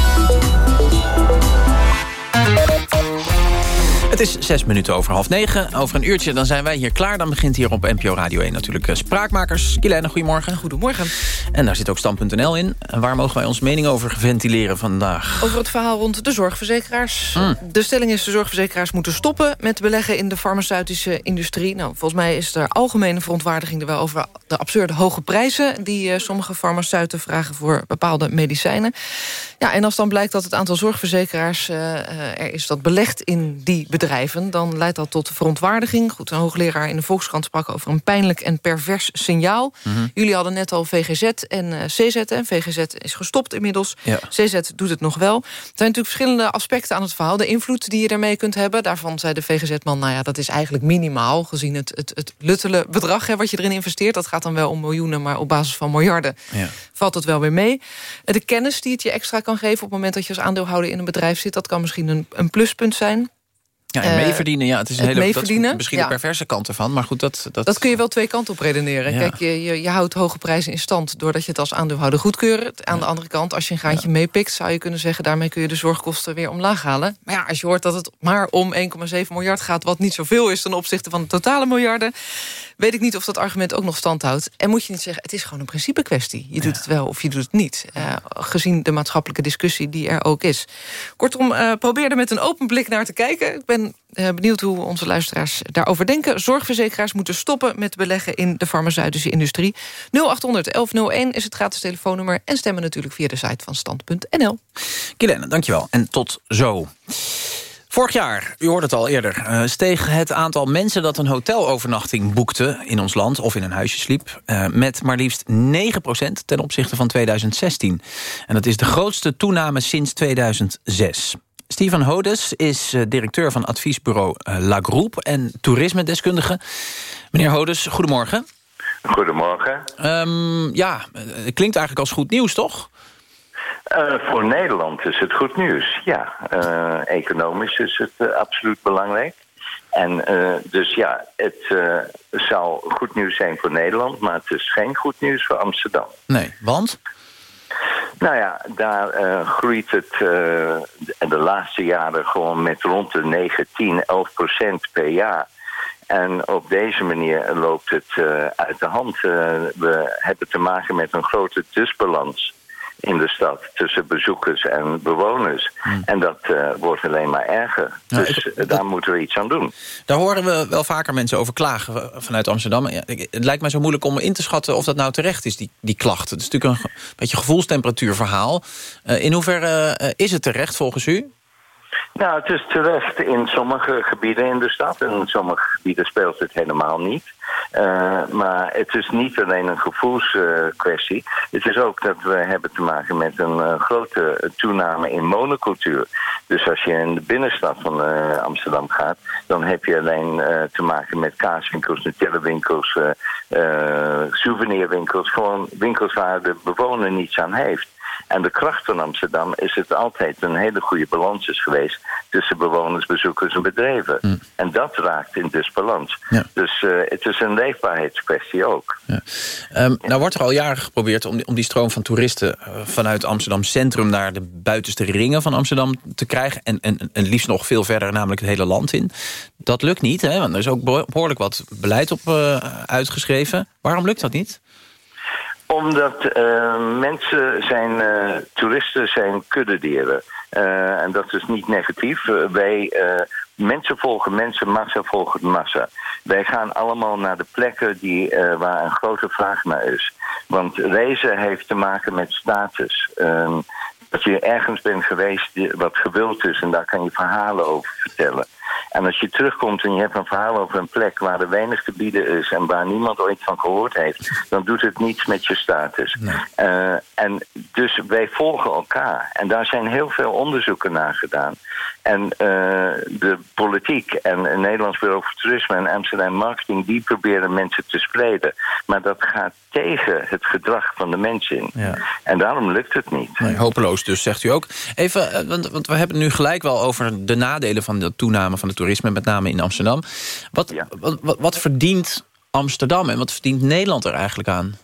Het is zes minuten over half negen. Over een uurtje dan zijn wij hier klaar. Dan begint hier op NPO Radio 1 natuurlijk eh, Spraakmakers. Kielijn, goedemorgen. Goedemorgen. En daar zit ook Stam.nl in. En waar mogen wij ons mening over ventileren vandaag? Over het verhaal rond de zorgverzekeraars. Mm. De stelling is de zorgverzekeraars moeten stoppen... met beleggen in de farmaceutische industrie. Nou, volgens mij is er algemene verontwaardiging... er wel over de absurde hoge prijzen... die uh, sommige farmaceuten vragen voor bepaalde medicijnen. Ja, en als dan blijkt dat het aantal zorgverzekeraars uh, er is... dat belegt in die bedrijven, dan leidt dat tot verontwaardiging. Goed, een hoogleraar in de Volkskrant sprak over een pijnlijk en pervers signaal. Mhm. Jullie hadden net al VGZ en uh, CZ. En VGZ is gestopt inmiddels. Ja. CZ doet het nog wel. Er zijn natuurlijk verschillende aspecten aan het verhaal. De invloed die je daarmee kunt hebben. Daarvan zei de VGZ-man, nou ja, dat is eigenlijk minimaal... gezien het, het, het luttele bedrag hè, wat je erin investeert. Dat gaat dan wel om miljoenen, maar op basis van miljarden... Ja. valt het wel weer mee. De kennis die het je extra kan geven... op het moment dat je als aandeelhouder in een bedrijf zit... dat kan misschien een, een pluspunt zijn... Ja, en Uh, meeverdienen, ja, het is een het hele meeverdienen, dat is misschien ja. de perverse kant ervan, maar goed, dat... Dat, Dat kun je wel twee kanten op redeneren. Ja. Kijk, je, je, je houdt hoge prijzen in stand... doordat je het als aandeelhouder goedkeuren. Aan de andere kant, als je een graantje meepikt... zou je kunnen zeggen, daarmee kun je de zorgkosten weer omlaag halen. Maar ja, als je hoort dat het maar om 1,7 miljard gaat... wat niet zoveel is ten opzichte van de totale miljarden... weet ik niet of dat argument ook nog stand houdt. En moet je niet zeggen, het is gewoon een principe kwestie. Je doet het wel of je doet het niet. eh, gezien de maatschappelijke discussie die er ook is. Kortom, eh, probeer er met een open blik naar te kijken. Ik ben eh, benieuwd hoe onze luisteraars daarover denken. Zorgverzekeraars moeten stoppen met beleggen in de farmaceutische industrie. 0800 1101 is het gratis telefoonnummer. En stemmen natuurlijk via de site van stand.nl. Kilene, dankjewel. En tot zo. Vorig jaar, u hoorde het al eerder, uh, steeg het aantal mensen... dat een hotelovernachting boekte in ons land of in een huisje sliep... Uh, met maar liefst 9% ten opzichte van 2016. En dat is de grootste toename sinds 2006. Stefan Hodes is uh, directeur van adviesbureau La Groupe... en toerisme-deskundige. Meneer Hodes, goedemorgen. Goedemorgen. Um, ja, het klinkt eigenlijk als goed nieuws, toch? Uh, voor Nederland is het goed nieuws, ja. Uh, economisch is het uh, absoluut belangrijk. En dus ja, het zou goed nieuws zijn voor Nederland... maar het is geen goed nieuws voor Amsterdam. Nee, want? Nou ja, daar groeit het de laatste jaren gewoon met rond de 9, 10, 11 procent per jaar... En op deze manier loopt het uit de hand. We hebben te maken met een grote disbalans in de stad tussen bezoekers en bewoners. Hmm. En dat uh, wordt alleen maar erger. Nou, dus ik, daar moeten we iets aan doen. Daar horen we wel vaker mensen over klagen vanuit Amsterdam. Het lijkt mij zo moeilijk om in te schatten of dat nou terecht is, die, die klachten. Het is natuurlijk een beetje gevoelstemperatuurverhaal. in hoeverre is het terecht volgens u? Nou, het is terecht in sommige gebieden in de stad. En in sommige gebieden speelt het helemaal niet. Uh, maar het is niet alleen een gevoelskwestie. Het is ook dat we hebben te maken met een uh, grote toename in monocultuur. Dus als je in de binnenstad van Amsterdam gaat... dan heb je alleen te maken met kaaswinkels, Nutella-winkels... souvenirwinkels, gewoon winkels waar de bewoner niets aan heeft. En de kracht van Amsterdam is het altijd een hele goede balans is geweest... tussen bewoners, bezoekers en bedrijven. Mm. En dat raakt in disbalans. Ja. Dus uh, het is een leefbaarheidskwestie ook. Ja. Um, nou wordt er al jaren geprobeerd om die, om die stroom van toeristen... Uh, vanuit Amsterdam Centrum naar de buitenste ringen van Amsterdam te krijgen. En, en, en liefst nog veel verder, namelijk het hele land in. Dat lukt niet, hè? want er is ook behoorlijk wat beleid op uh, uitgeschreven. Waarom lukt dat niet? Omdat uh, mensen zijn, uh, toeristen zijn kuddedieren. Uh, en dat is niet negatief. wij, mensen volgen mensen, massa volgt massa. Wij gaan allemaal naar de plekken die, waar een grote vraag naar is. Want reizen heeft te maken met status. Ehm, dat je ergens bent geweest wat gewild is en daar kan je verhalen over vertellen. En als je terugkomt en je hebt een verhaal over een plek waar er weinig te bieden is en waar niemand ooit van gehoord heeft, dan doet het niets met je status. Nee. Uh, en dus wij volgen elkaar. En daar zijn heel veel onderzoeken naar gedaan. En uh, de politiek en het Nederlands Bureau voor Toerisme en Amsterdam Marketing, die proberen mensen te spreiden. Maar dat gaat tegen het gedrag van de mensen in. Ja. En daarom lukt het niet. Nee, hopeloos dus, zegt u ook. Even, eh, want, want we hebben het nu gelijk wel over de nadelen van de toename van het toerisme, met name in Amsterdam. Wat, ja. wat, wat, wat verdient Amsterdam en wat verdient Nederland er eigenlijk aan?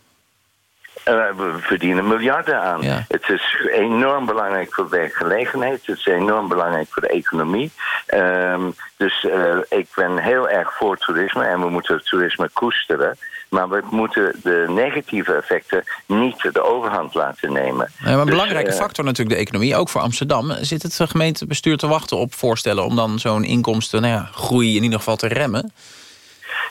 Uh, we verdienen miljarden aan. Ja. Het is enorm belangrijk voor werkgelegenheid. Het is enorm belangrijk voor de economie. Um, dus uh, ik ben heel erg voor toerisme en we moeten toerisme koesteren. Maar we moeten de negatieve effecten niet de overhand laten nemen. Ja, maar een dus, belangrijke uh, factor natuurlijk de economie, ook voor Amsterdam. Zit het gemeentebestuur te wachten op voorstellen... om dan zo'n inkomsten, nou ja, groei in ieder geval te remmen?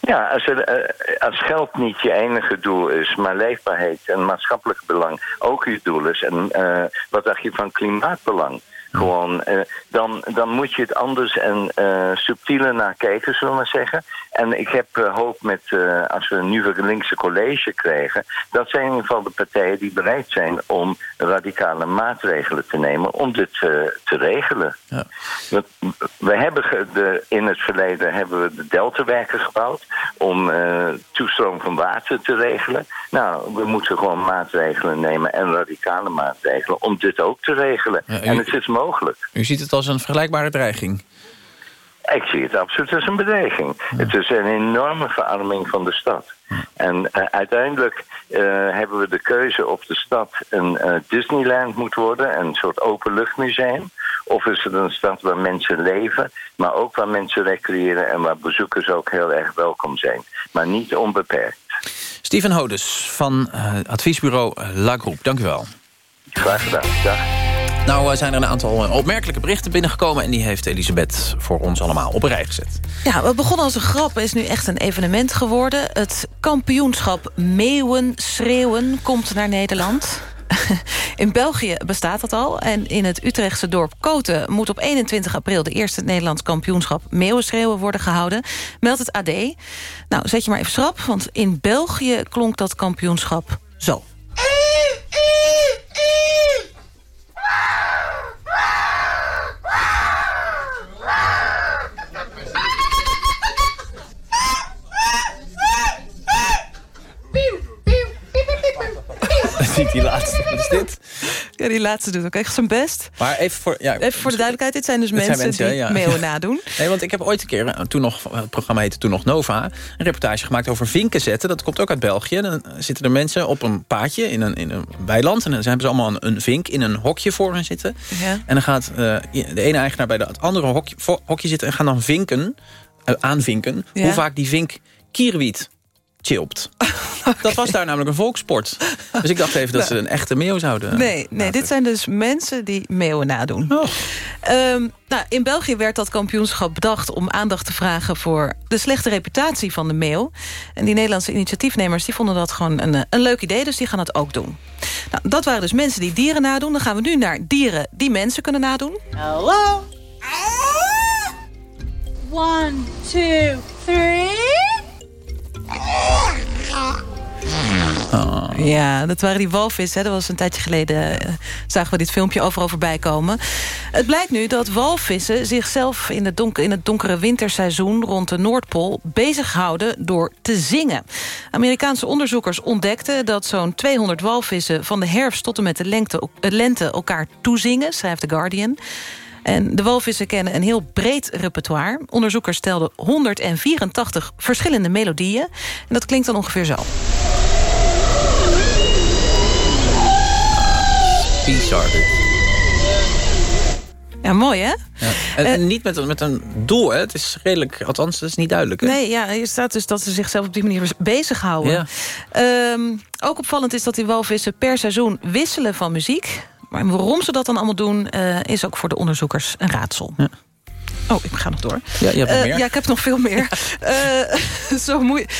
Ja, als, er, als geld niet je enige doel is, maar leefbaarheid en maatschappelijk belang ook je doel is. En uh, wat dacht je van klimaatbelang? Gewoon, uh, dan, dan moet je het anders en uh, subtieler naar kijken, zullen we maar zeggen. En ik heb uh, hoop met, als we een nieuwe linkse college krijgen... dat zijn in ieder geval de partijen die bereid zijn om radicale maatregelen te nemen... om dit te regelen. Ja. We hebben de, in het verleden hebben we de deltawerken gebouwd... om toestroom van water te regelen. Nou, we moeten gewoon maatregelen nemen en radicale maatregelen... om dit ook te regelen. Ja, en het is mogelijk mogelijk. U ziet het als een vergelijkbare dreiging? Ik zie het absoluut als een bedreiging. Het is een enorme verarming van de stad. En uh, uiteindelijk uh, hebben we de keuze of de stad een uh, Disneyland moet worden, een soort openluchtmuseum. Of is het een stad waar mensen leven, maar ook waar mensen recreëren en waar bezoekers ook heel erg welkom zijn. Maar niet onbeperkt. Steven Hodes van adviesbureau La Groupe, dank u wel. Graag gedaan. Dag. Nou uh, zijn er een aantal uh, opmerkelijke berichten binnengekomen... en die heeft Elisabeth voor ons allemaal op een rij gezet. Ja, wat begon als een grap is nu echt een evenement geworden. Het kampioenschap Meeuwen Schreeuwen komt naar Nederland. In België bestaat dat al. En in het Utrechtse dorp Koten moet op 21 april... de eerste Nederlands kampioenschap Meeuwenschreeuwen worden gehouden. Meldt het AD. Nou, zet je maar even schrap, want in België klonk dat kampioenschap zo. Niet die laatste. Wat is dit? Ja, die laatste doet ook echt zijn best. Maar even voor, ja, Even voor de duidelijkheid, dit zijn dus Dit zijn mensen, mensen, die ja. nadoen. Nee, want ik heb ooit een keer, eh, toen nog, het programma heette toen nog Nova... een reportage gemaakt over vinken zetten. Dat komt ook uit België. Dan zitten er mensen op een paadje in een, in een weiland... en dan hebben ze allemaal een, een vink in een hokje voor hen zitten. Ja. En dan gaat eh, de ene eigenaar bij de- het andere hokje, hokje zitten... en gaan dan vinken, eh, aanvinken, Ja. hoe vaak die vink kierwiet chilpt. Dat was daar namelijk een volkssport. Dus ik dacht even dat ze een echte meeuw zouden... Nee, nee dit zijn dus mensen die meeuwen nadoen. Ehm, nou, in België werd dat kampioenschap bedacht om aandacht te vragen... voor de slechte reputatie van de meeuw. En die Nederlandse initiatiefnemers die vonden dat gewoon een, een leuk idee... dus die gaan het ook doen. Nou, dat waren dus mensen die dieren nadoen. Dan gaan we nu naar dieren die mensen kunnen nadoen. Hello? One, two, three. Ja, dat waren die walvissen. Dat was een tijdje geleden, eh, zagen we dit filmpje overal voorbij komen. Het blijkt nu dat walvissen zichzelf in het, in het donkere winterseizoen... rond de Noordpool bezighouden door te zingen. Amerikaanse onderzoekers ontdekten dat zo'n 200 walvissen... van de herfst tot en met de lente elkaar toezingen, schrijft The Guardian... En de walvissen kennen een heel breed repertoire. Onderzoekers stelden 184 verschillende melodieën. En dat klinkt dan ongeveer zo. Bizar dit. Ja, mooi hè? Ja. En, en niet met, een- met een doel, hè? Het is redelijk, althans, het is niet duidelijk. Hè? Nee, ja, hier staat dus dat ze zichzelf op die manier bezighouden. Ja. Ehm, ook opvallend is dat die walvissen per seizoen wisselen van muziek. Maar waarom ze dat dan allemaal doen, eh, is ook voor de onderzoekers een raadsel. Oh, ik ga nog door. Ja, je hebt nog Eh, meer? Ja, ik heb nog veel meer. Eh, zo moeilijk.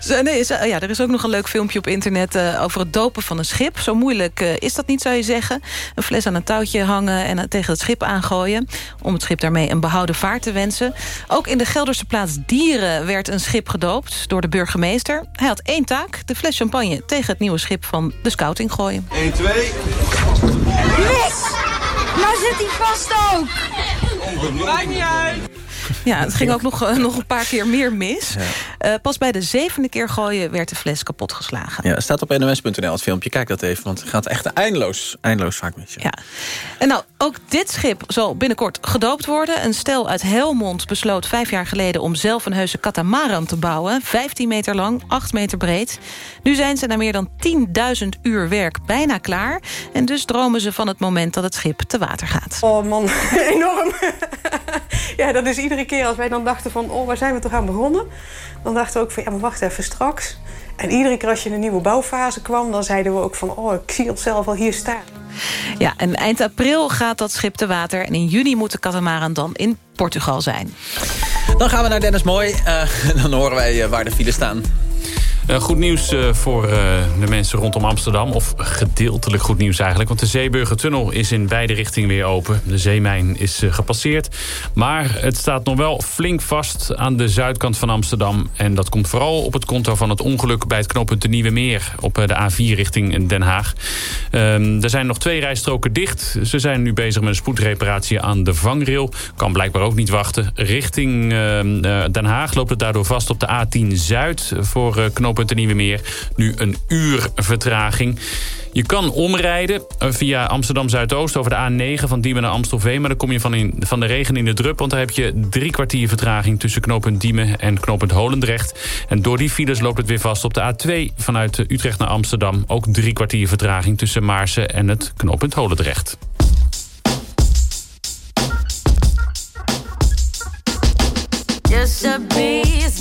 Zo, nee, zo- ja, er is ook nog een leuk filmpje op internet eh, over het dopen van een schip. Zo moeilijk eh, is dat niet, zou je zeggen. Een fles aan een touwtje hangen en tegen het schip aangooien. Om het schip daarmee een behouden vaart te wensen. Ook in de Gelderse plaats Dieren werd een schip gedoopt door de burgemeester. Hij had één taak, de fles champagne tegen het nieuwe schip van de scouting gooien. 1, 2. Mis! Nou zit hij vast ook. Maakt niet uit. Ja, het ging ook nog, eh, nog een paar keer meer mis. Eh, pas bij de zevende keer gooien werd de fles kapot geslagen. Ja, het staat op nms.nl het filmpje. Kijk dat even, want het gaat echt eindeloos, eindeloos vaak mis. Ja. En nou, ook dit schip zal binnenkort gedoopt worden. Een stel uit Helmond besloot vijf jaar geleden... om zelf een heuse katamaran te bouwen. 15 meter lang, 8 meter breed. Nu zijn ze na meer dan 10.000 uur werk bijna klaar. En dus dromen ze van het moment dat het schip te water gaat. Oh man, enorm. ja, dat is iedere keer als wij dan dachten van... oh, waar zijn we toch aan begonnen? Dan dachten we ook van, ja, maar wacht even, straks. En iedere keer als je in een nieuwe bouwfase kwam... dan zeiden we ook van, oh, ik zie onszelf al hier staan. Ja, en eind april gaat dat schip te water. En in juni moet de katamaran dan in Portugal zijn. Dan gaan we naar Dennis Mooi. Eh, dan horen wij eh, waar de files staan. Eh, goed nieuws eh, voor eh, de mensen rondom Amsterdam. Of gedeeltelijk goed nieuws eigenlijk. Want de Zeeburgertunnel is in beide richtingen weer open. De zeemijn is gepasseerd. Maar het staat nog wel flink vast aan de zuidkant van Amsterdam. En dat komt vooral op het konto van het ongeluk... bij het knooppunt Nieuwe Meer op de A4 richting Den Haag. Ehm, er zijn nog twee rijstroken dicht. Ze zijn nu bezig met een spoedreparatie aan de vangrail. Kan blijkbaar ook niet wachten. Richting ehm, eh, Den Haag loopt het daardoor vast op de A10 Zuid... voor eh, knooppunt de Nieuwe Meer. Nu een uur vertraging. Je kan omrijden eh, via Amsterdam Zuidoost over de A9 van Diemen naar Amstelveen. Maar dan kom je van, in, van de regen in de drup. Want daar heb je drie kwartier vertraging tussen knooppunt Diemen en knooppunt Holendrecht. En door die files loopt het weer vast op de A2 vanuit eh, Utrecht naar Amsterdam. Ook drie kwartier vertraging tussen Maarsen en het knooppunt Holendrecht.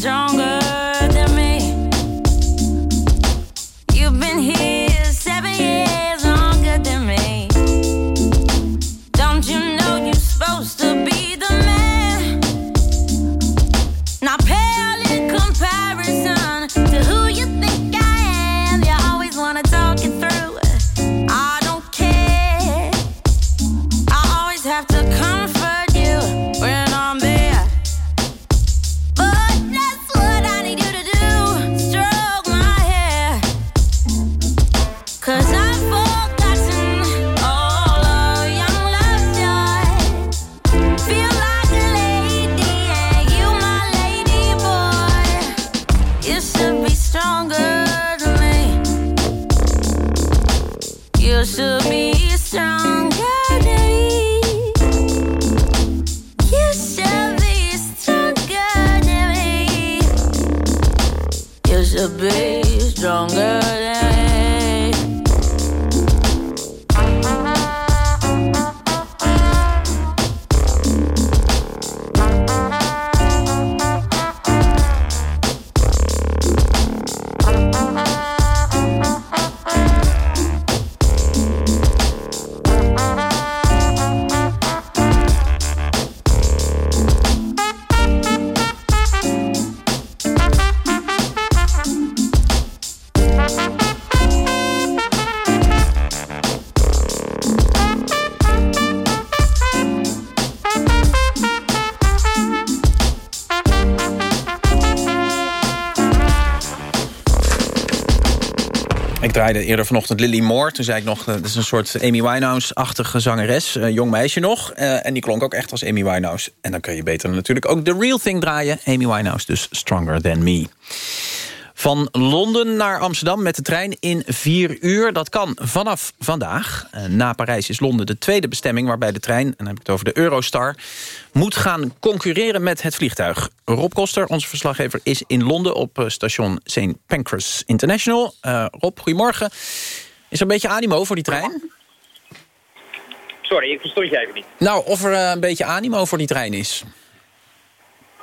Stronger to be stronger eerder vanochtend Lily Moore. Toen zei ik nog, eh, dat is een soort Amy Winehouse-achtige zangeres. Een jong meisje nog. Eh, en die klonk ook echt als Amy Winehouse. En dan kun je beter natuurlijk ook The Real Thing draaien. Amy Winehouse, dus Stronger Than Me. Van Londen naar Amsterdam met de trein in vier uur. Dat kan vanaf vandaag. Eh, Na Parijs is Londen de tweede bestemming... waarbij de trein, en dan heb ik het over de Eurostar... moet gaan concurreren met het vliegtuig. Rob Koster, onze verslaggever, is in Londen... op eh, station St. Pancras International. Eh, Rob, goedemorgen. Is er een beetje animo voor die trein? Sorry, ik verstond je even niet. Nou, of er een beetje animo voor die trein is.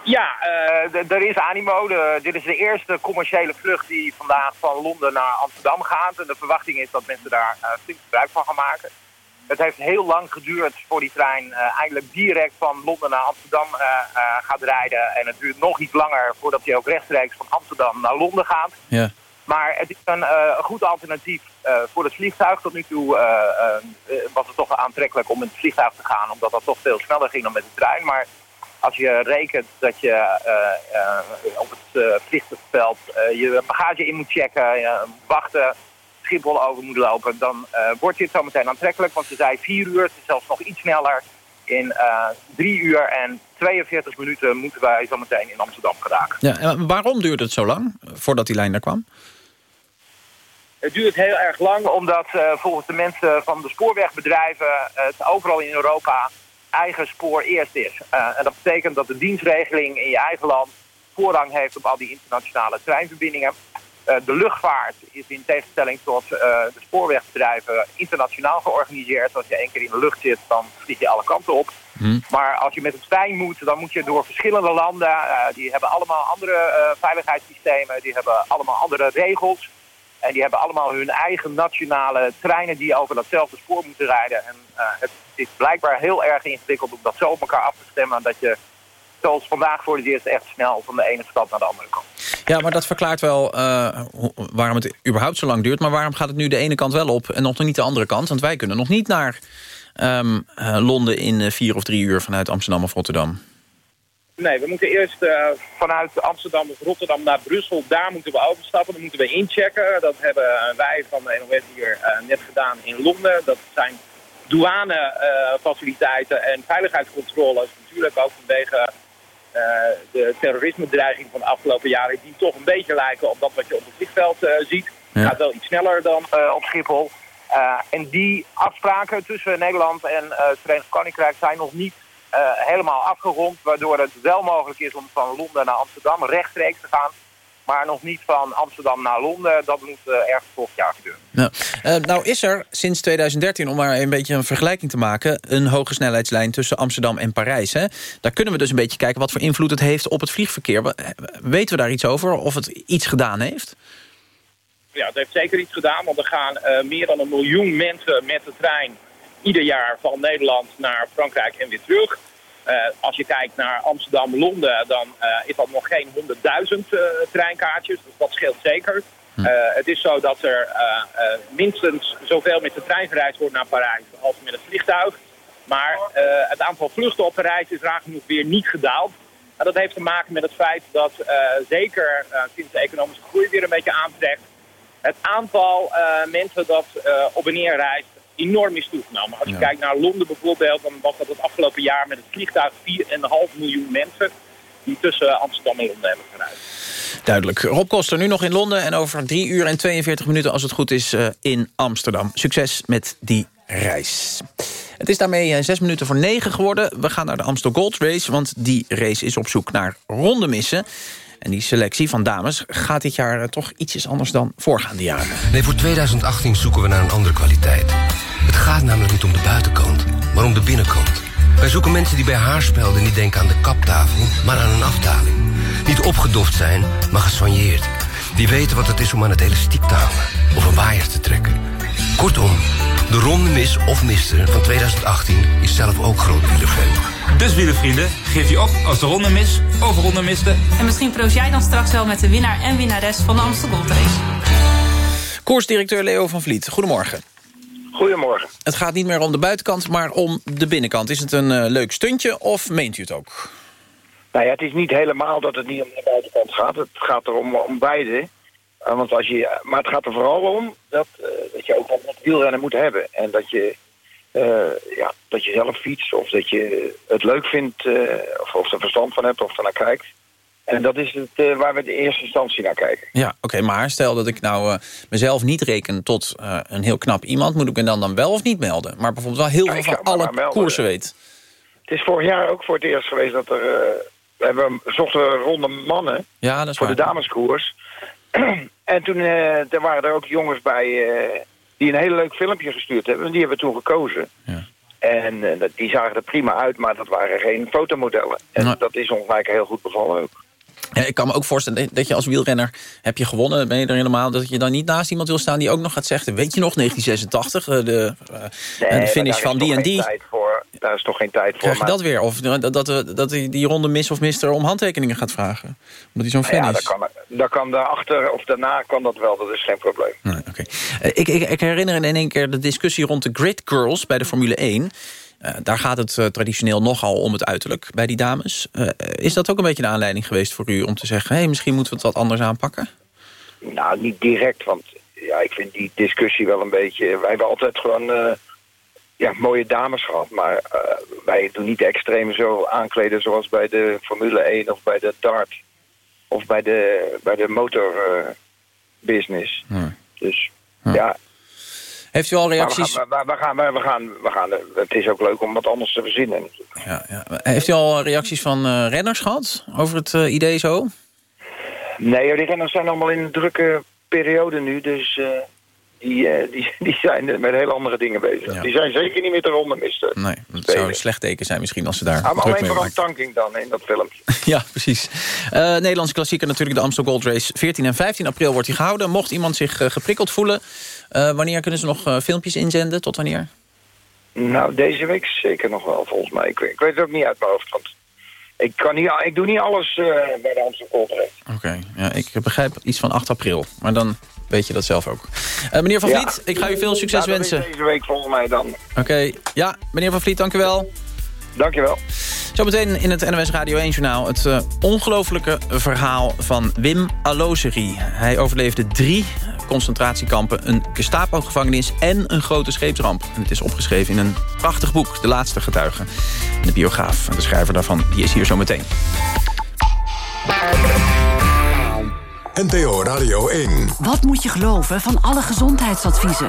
Ja, eh, er is animo. De- dit is de eerste commerciële vlucht die vandaag van Londen naar Amsterdam gaat. En de verwachting is dat mensen daar eh, flink gebruik van gaan maken. Het heeft heel lang geduurd voor die trein eh, eindelijk direct van Londen naar Amsterdam gaat rijden. En het duurt nog iets langer voordat hij ook rechtstreeks van Amsterdam naar Londen gaat. Ja. Maar het is een goed alternatief voor het vliegtuig. Tot nu toe was het toch aantrekkelijk om met het vliegtuig te gaan, omdat dat toch veel sneller ging dan met de trein. Maar als je rekent dat je eh, eh, op het eh, vliegtuigveld je bagage in moet checken, moet wachten, Schiphol over moet lopen, dan wordt dit zometeen aantrekkelijk. Want ze zei vier uur, het is zelfs nog iets sneller. In drie uur en 42 minuten moeten wij zometeen in Amsterdam geraken. Ja, en waarom duurde het zo lang voordat die lijn er kwam? Het duurt heel erg lang omdat volgens de mensen van de spoorwegbedrijven het overal in Europa eigen spoor eerst is. Eh, en dat betekent dat de dienstregeling in je eigen land voorrang heeft op al die internationale treinverbindingen. Eh, de luchtvaart is in tegenstelling tot eh, de spoorwegbedrijven internationaal georganiseerd. Als je één keer in de lucht zit, dan vlieg je alle kanten op. Maar als je met de trein moet, dan moet je door verschillende landen. Die hebben allemaal andere veiligheidssystemen. Die hebben allemaal andere regels. En die hebben allemaal hun eigen nationale treinen die over datzelfde spoor moeten rijden. En eh, het is blijkbaar heel erg ingewikkeld om dat zo op elkaar af te stemmen. Dat je, zoals vandaag voor het eerst, echt snel van de ene stad naar de andere kan. Ja, maar dat verklaart wel eh, waarom het überhaupt zo lang duurt. Maar waarom gaat het nu de ene kant wel op en nog niet de andere kant? Want wij kunnen nog niet naar ehm, eh, Londen in vier of drie uur vanuit Amsterdam of Rotterdam. Nee, we moeten eerst eh, vanuit Amsterdam of Rotterdam naar Brussel. Daar moeten we overstappen. Dan moeten we inchecken. Dat hebben wij van de NOS hier eh, net gedaan in Londen. Dat zijn douanefaciliteiten en veiligheidscontroles. Natuurlijk ook vanwege eh, de terrorisme-dreiging van de afgelopen jaren... die toch een beetje lijken op dat wat je op het vliegveld ziet. Het gaat wel iets sneller dan op Schiphol. En die afspraken tussen Nederland en het Verenigd Koninkrijk zijn nog niet helemaal afgerond. Waardoor het wel mogelijk is om van Londen naar Amsterdam rechtstreeks te gaan. Maar nog niet van Amsterdam naar Londen. Dat moet eh, ergens volgend jaar gebeuren. Nou, eh, nou is er sinds 2013, om maar een beetje een vergelijking te maken... een hoge snelheidslijn tussen Amsterdam en Parijs. Hè? Daar kunnen we dus een beetje kijken wat voor invloed het heeft op het vliegverkeer. Eh, Weten we daar iets over, of het iets gedaan heeft? Ja, het heeft zeker iets gedaan. Want er gaan eh, meer dan een miljoen mensen met de trein ieder jaar van Nederland naar Frankrijk en weer terug. Eh, als je kijkt naar Amsterdam-Londen, dan eh, is dat nog geen 100.000 eh, treinkaartjes. Dus dat scheelt zeker. Eh, het is zo dat er minstens zoveel met de trein gereisd wordt naar Parijs als met het vliegtuig. Maar het aantal vluchten op Parijs is raar genoeg weer niet gedaald. En dat heeft te maken met het feit dat zeker sinds de economische groei weer een beetje aantrekt, het aantal mensen dat op en neer reist enorm is toegenomen. Als je kijkt naar Londen bijvoorbeeld, dan was dat het afgelopen jaar met het vliegtuig 4,5 miljoen mensen die tussen Amsterdam en Londen hebben gereisd. Duidelijk. Rob Koster nu nog in Londen en over 3 uur en 42 minuten als het goed is eh, in Amsterdam. Succes met die reis. Het is daarmee eh, zes minuten voor negen geworden. We gaan naar de Amstel Gold Race, want die race is op zoek naar rondemissen. En die selectie van dames gaat dit jaar eh, toch ietsjes anders dan voorgaande jaren. Nee, voor 2018 zoeken we naar een andere kwaliteit. Het gaat namelijk niet om de buitenkant, maar om de binnenkant. Wij zoeken mensen die bij haarspelden niet denken aan de kaptafel, maar aan een afdaling. Niet opgedoft zijn, maar gesoigneerd. Die weten wat het is om aan het elastiek te hangen of een waaier te trekken. Kortom, de ronde mis of mister van 2018 is zelf ook groot wielerfan. Dus wielervrienden, geef je op als de ronde mis of ronde miste. En misschien proost jij dan straks wel met de winnaar en winnares van de Amstel Gold Race. Koersdirecteur Leo van Vliet, goedemorgen. Goedemorgen. Het gaat niet meer om de buitenkant, maar om de binnenkant. Is het een eh, leuk stuntje of meent u het ook? Nou ja, het is niet helemaal dat het niet om de buitenkant gaat. Het gaat er om, om beide. Uh, want als je, maar het gaat er vooral om dat, uh, dat je ook wat met wielrennen moet hebben. En dat je, ja, dat je zelf fietst of dat je het leuk vindt of, of er verstand van hebt of er naar kijkt. En dat is het waar we in eerste instantie naar kijken. Ja, oké, okay, maar stel dat ik nou mezelf niet reken tot een heel knap iemand... moet ik me dan, dan wel of niet melden? Maar bijvoorbeeld wel heel ja, veel van alle koersen weet. Het is vorig jaar ook voor het eerst geweest dat er... we hebben, zochten we ronde mannen ja, dat is voor waar. de dameskoers. en toen er waren er ook jongens bij die een heel leuk filmpje gestuurd hebben. En die hebben we toen gekozen. Ja. En die zagen er prima uit, maar dat waren geen fotomodellen. En Nou. dat is ons eigenlijk heel goed bevallen ook. Ik kan me ook voorstellen dat je als wielrenner heb je gewonnen, ben je er helemaal, dat je dan niet naast iemand wil staan die ook nog gaat zeggen, weet je nog, 1986, eh, de, nee, de finish daar van die en die. Voor, daar is toch geen tijd voor. Krijg je maar- dat weer? Of dat, dat, dat, die, die ronde mis of mister om handtekeningen gaat vragen? Omdat hij zo'n Nou fan ja, is. dat kan, daarachter of daarna kan dat wel, dat is geen probleem. Nee. Eh, ik, ik, ik herinner in één keer de discussie rond de Grid Girls bij de Formule 1. Eh, daar gaat het eh, traditioneel nogal om het uiterlijk bij die dames. Eh, is dat ook een beetje de aanleiding geweest voor u om te zeggen... hey, misschien moeten we het wat anders aanpakken? Nou, niet direct, want ja, ik vind die discussie wel een beetje... Wij hebben altijd gewoon ja, mooie dames gehad, maar wij doen niet extreem zo aankleden zoals bij de Formule 1 of bij de dart of bij de, bij de motor eh, business. Dus ja, Heeft u al reacties... we gaan, we, we gaan, we, gaan, we gaan, het is ook leuk om wat anders te verzinnen. Ja, ja. Heeft u al reacties van eh, renners gehad over het eh, idee zo? Nee, die renners zijn allemaal in een drukke periode nu, dus eh, die, die, die zijn met hele andere dingen bezig. Die zijn zeker niet met de ronde mister. Nee, dat zou een slecht teken zijn misschien als ze daar Ah, maar alleen vooral tanking dan in dat filmpje. Ja, precies. Nederlandse klassieker natuurlijk de Amstel Gold Race. 14 en 15 april wordt die gehouden. Mocht iemand zich geprikkeld voelen... eh, wanneer kunnen ze nog eh, filmpjes inzenden? Tot wanneer? Nou, deze week zeker nog wel, volgens mij. Ik, weet- ik weet het ook niet uit mijn hoofd, want ik, kan niet, ik doe niet alles eh, bij de Amsterdam. Oké, ja, ik begrijp iets van 8 april. Maar dan weet je dat zelf ook. Meneer Van Ja. Vliet, ik ga u veel succes Nou, wensen. Deze week volgens mij dan. Oké, ja, meneer Van Vliet, dank u wel. Dank je wel. Zometeen in het NOS Radio 1-journaal... het eh, ongelofelijke verhaal van Wim Alozeri. Hij overleefde drie concentratiekampen, een Gestapo-gevangenis... en een grote scheepsramp. En het is opgeschreven in een prachtig boek, De Laatste Getuigen. En de biograaf, de schrijver daarvan, die is hier zometeen. NPO Radio 1. Wat moet je geloven van alle gezondheidsadviezen?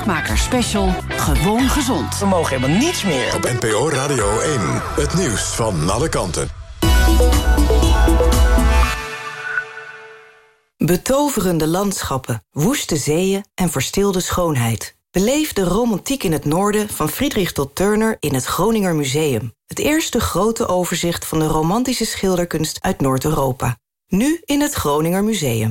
Spraakmakers Special. Gewoon gezond. We mogen helemaal niets meer. Op NPO Radio 1. Het nieuws van alle kanten. Betoverende landschappen, woeste zeeën en verstilde schoonheid. Beleef de romantiek in het noorden van Friedrich tot Turner in het Groninger Museum. Het eerste grote overzicht van de romantische schilderkunst uit Noord-Europa. Nu in het Groninger Museum.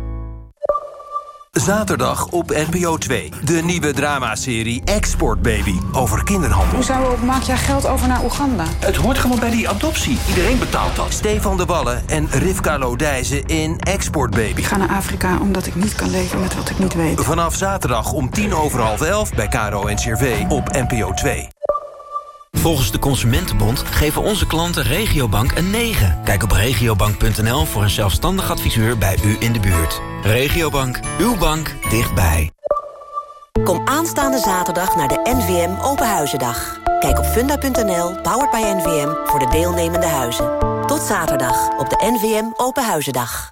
Zaterdag op NPO 2. De nieuwe dramaserie Export Baby over kinderhandel. Hoezo maak jij geld over naar Oeganda? Het hoort gewoon bij die adoptie. Iedereen betaalt dat. Stefan de Wallen en Rivka Lodijzen in Export Baby. Ik ga naar Afrika omdat ik niet kan leven met wat ik niet weet. Vanaf zaterdag om tien over half elf bij Caro en Cervé op NPO 2. Volgens de Consumentenbond geven onze klanten Regiobank een 9. Kijk op regiobank.nl voor een zelfstandig adviseur bij u in de buurt. Regiobank, uw bank dichtbij. Kom aanstaande zaterdag naar de NVM Openhuizendag. Kijk op funda.nl, powered by NVM, voor de deelnemende huizen. Tot zaterdag op de NVM Openhuizendag.